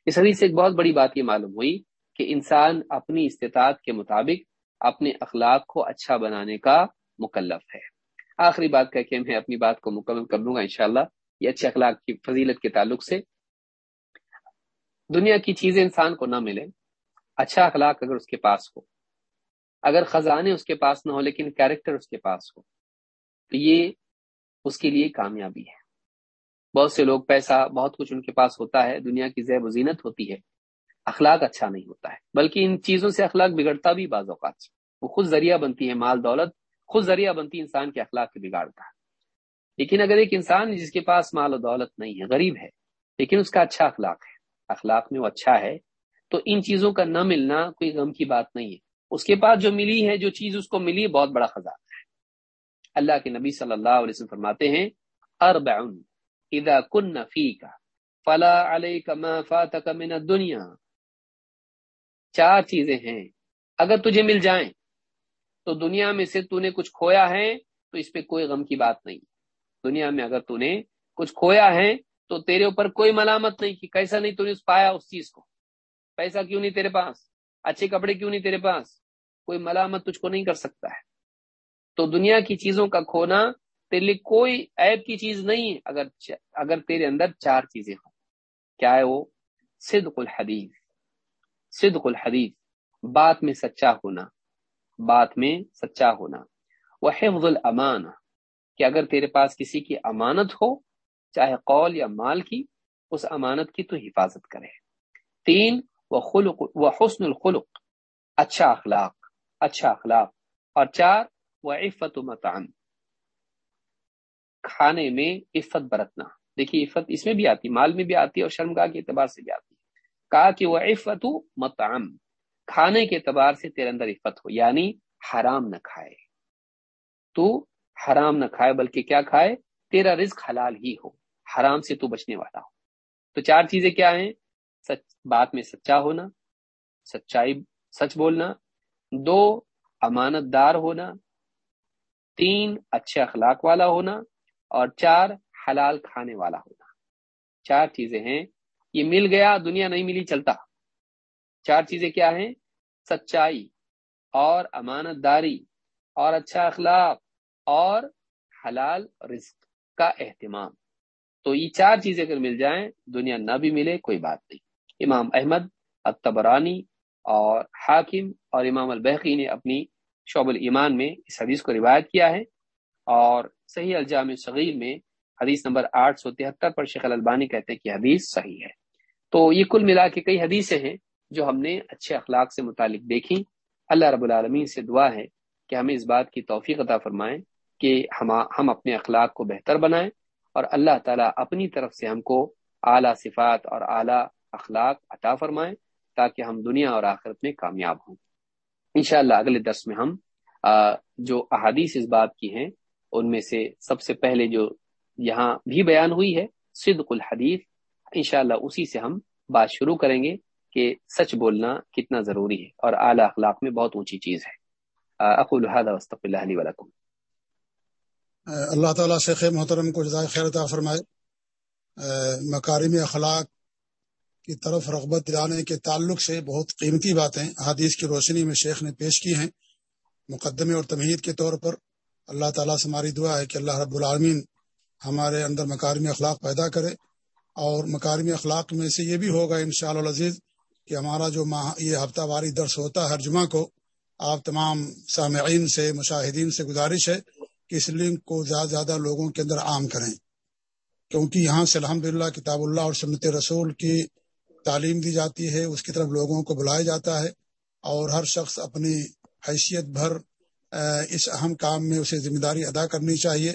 اس حدیث سے ایک بہت بڑی بات یہ معلوم ہوئی کہ انسان اپنی استطاعت کے مطابق اپنے اخلاق کو اچھا بنانے کا مکلف ہے۔ آخری بات کہہ کے میں اپنی بات کو مکمل کر لوں گا، انشاءاللہ۔ یہ اچھے اخلاق کی فضیلت کے تعلق سے۔ دنیا کی چیزیں انسان کو نہ ملے اچھا اخلاق اگر اس کے پاس ہو اگر خزانے اس کے پاس نہ ہو، لیکن کیریکٹر اس کے پاس ہو، تو یہ اس کے لیے کامیابی ہے۔ بہت سے لوگ پیسہ، بہت کچھ ان کے پاس ہوتا ہے، دنیا کی زیب و زینت ہوتی ہے، اخلاق اچھا نہیں ہوتا ہے، بلکہ ان چیزوں سے اخلاق بگڑتا بھی بعض اوقات۔ وہ خود ذریعہ بنتی ہے مال، دولت، خود ذریعہ بنتی انسان کے اخلاق کے بگاڑتا ہے۔ لیکن اگر ایک انسان جس کے پاس مال و دولت نہیں ہے، غریب ہے، لیکن اس کا اچھا اخلاق ہے، اخلاق میں وہ اچھا ہے، تو ان چیزوں کا نہ ملنا کوئی غم کی بات نہیں ہے۔ اس کے پاس جو ملی ہے، جو چیز اس کو ملی، بہت بڑا خزانہ ہے۔ اللہ کے نبی صلی اللہ علیہ وسلم فرماتے ہیں اذا کن فیک، فلا علیک ما فاتک من الدنیا۔ چار چیزیں ہیں۔ اگر تجھے مل جائیں، تو دنیا میں سے تو نے کچھ کھویا ہے، تو اس پہ کوئی غم کی بات نہیں۔ دنیا میں اگر تو نے کچھ کھویا ہے، تو تیرے اوپر کوئی ملامت نہیں کہ کیسا نہیں تو نے پایا اس چیز کو۔ پیسہ کیوں نہیں تیرے پاس؟ اچھے کپڑے کیوں نہیں تیرے پاس؟ کوئی ملامت تجھ کو نہیں کر سکتا ہے۔ تو دنیا کی چیزوں کا کھونا تیرے لیے کوئی عیب کی چیز نہیں ہے اگر اگر تیرے اندر چار چیزیں ہوں۔ کیا ہے وہ؟ صدق الحدیث۔ صدق الحدیث۔ بات میں سچا ہونا۔ بات میں سچا ہونا۔ وہ حفظ الامان کہ اگر تیرے پاس کسی کی امانت ہو، چاہے قول یا مال کی، اس امانت کی تو حفاظت کرے۔ تین وہ خلق و حسن الخلق۔ اچھا اخلاق۔ اچھا اخلاق۔ اور چار وہ عفت متعن کھانے میں عفت برتنا۔ دیکھیے عفت اس میں بھی آتی، مال میں بھی آتی ہے اور شرمگاہ کے اعتبار سے بھی آتی۔ ہے کہا کہ وہ عفت متعم کھانے کے اعتبار سے تیرے اندر عفت ہو یعنی حرام نہ کھائے۔ تو حرام نہ کھائے، بلکہ کیا کھائے؟ تیرا رزق حلال ہی ہو، حرام سے تو بچنے والا ہو۔ تو چار چیزیں کیا ہیں؟ سچ، بات میں سچا ہونا، سچائی، سچ بولنا دو امانت دار ہونا، تین، اچھے اخلاق والا ہونا، اور چار، حلال کھانے والا ہونا۔ چار چیزیں ہیں۔ یہ مل گیا، دنیا نہیں ملی، چلتا۔ چار چیزیں کیا ہیں؟ سچائی اور امانت داری اور اچھا اخلاق اور حلال رزق کا اہتمام۔ تو یہ چار چیزیں اگر مل جائیں، دنیا نہ بھی ملے، کوئی بات نہیں۔ امام احمد اتبرانی اور حاکم اور امام البحقی نے اپنی شعب الایمان میں اس حدیث کو روایت کیا ہے اور صحیح الجام صغیر میں حدیث نمبر آٹھ سو تہتر پر شیخ البانی کہتے ہیں کہ حدیث صحیح ہے۔ تو یہ کل ملا کے کئی حدیثیں ہیں جو ہم نے اچھے اخلاق سے متعلق دیکھی اللہ رب العالمین سے دعا ہے کہ ہمیں اس بات کی توفیق عطا فرمائیں کہ ہم ہم اپنے اخلاق کو بہتر بنائیں اور اللہ تعالیٰ اپنی طرف سے ہم کو اعلیٰ صفات اور اعلیٰ اخلاق عطا فرمائیں تاکہ ہم دنیا اور آخرت میں کامیاب ہوں۔ انشاءاللہ اگلے درس میں ہم جو احادیث اس بات کی ہیں، ان میں سے سب سے پہلے جو یہاں بھی بیان ہوئی ہے، صدق الحدیث، انشاءاللہ اسی سے ہم بات شروع کریں گے کہ سچ بولنا کتنا ضروری ہے، اور اعلیٰ اخلاق میں بہت اونچی چیز ہے۔ اقول هذا واستغفر الله لي ولكم۔ اللہ تعالیٰ شیخ محترم کو جزائے خیر عطا فرمائے۔ مکارم اخلاق کی طرف رغبت دلانے کے تعلق سے بہت قیمتی باتیں حدیث کی روشنی میں شیخ نے پیش کی ہیں۔ مقدمے اور تمہید کے طور پر اللہ تعالیٰ سے ہماری دعا ہے کہ اللہ رب العالمین ہمارے اندر مکارم اخلاق پیدا کرے اور مکارم اخلاق میں سے یہ بھی ہوگا ان شاء اللہ کہ ہمارا جو ماہ، یہ ہفتہ واری درس ہوتا ہے ہر جمعہ کو آپ تمام سامعین سے، مشاہدین سے گزارش ہے کہ اس لنک کو زیادہ زیادہ لوگوں کے اندر عام کریں۔ کیونکہ یہاں سے الحمد کتاب اللہ اور سنت رسول کی تعلیم دی جاتی ہے، اس کی طرف لوگوں کو بلایا جاتا ہے اور ہر شخص اپنی حیثیت بھر اس اہم کام میں اسے ذمہ داری ادا کرنی چاہیے۔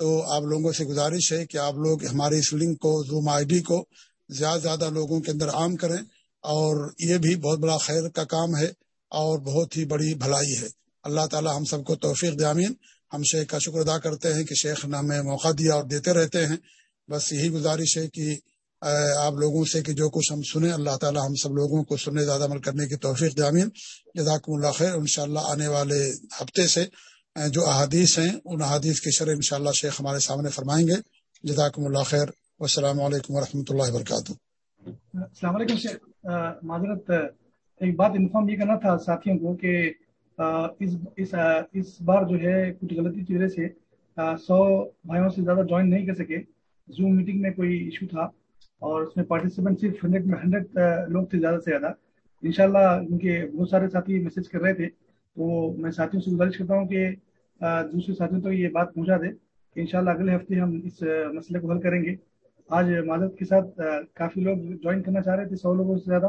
تو آپ لوگوں سے گزارش ہے کہ آپ لوگ ہمارے اس لنک کو، زوم آئی ڈی کو زیادہ زیادہ لوگوں کے اندر عام کریں اور یہ بھی بہت بڑا خیر کا کام ہے اور بہت ہی بڑی بھلائی ہے۔ اللہ تعالی ہم سب کو توفیق دامین ہم شیخ کا شکر ادا کرتے ہیں کہ شیخ نے ہمیں موقع دیا اور دیتے رہتے ہیں۔ بس یہی گزارش ہے کہ آپ لوگوں سے کہ جو کچھ ہم سنیں، اللہ تعالی ہم سب لوگوں کو سننے زیادہ عمل کرنے کی توفیق دامین جزاکم اللہ خیر۔ ان شاء اللہ آنے والے ہفتے سے جو احادیث ہیں، ان احادیث کی شرح ان شاء اللہ شیخ ہمارے سامنے فرمائیں گے۔ جزاکم اللہ خیر۔ السلام علیکم و رحمۃ اللہ وبرکاتہ۔ السلام علیکم شیخ۔ معذرت، ایک بات انفارم یہ کرنا تھا ساتھیوں کو کہ اس اس اس بار جو ہے کچھ غلطی کی وجہ سے سو بھائیوں سے زیادہ جوائن نہیں کر سکے۔ زوم میٹنگ میں کوئی ایشو تھا۔ اور اس میں پارٹیسپینٹ صرف ہنڈریڈ میں ہنڈریڈ لوگ تھے زیادہ سے زیادہ۔ انشاءاللہ کیونکہ بہت سارے ساتھی میسج کر رہے تھے، تو میں ساتھیوں سے گزارش کرتا ہوں کہ دوسرے ساتھیوں تو یہ بات پہنچا دیں کہ انشاءاللہ اگلے ہفتے ہم اس مسئلے کو حل کریں گے۔ آج معذرت کے ساتھ کافی لوگ جوائن کرنا چاہ رہے تھے، سو لوگوں سے زیادہ،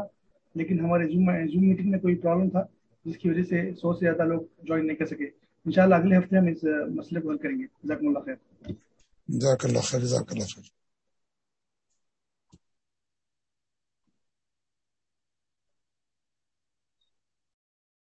لیکن ہمارے زوم زوم میٹنگ میں کوئی پرابلم تھا، جس کی وجہ سے سو سے زیادہ لوگ جوائن نہیں کر سکے۔ انشاءاللہ اگلے ہفتے ہم اس مسئلے کو حل کریں گے۔ جزاک اللہ خیر۔ جزاک اللہ خیر، جزاک اللہ خیر۔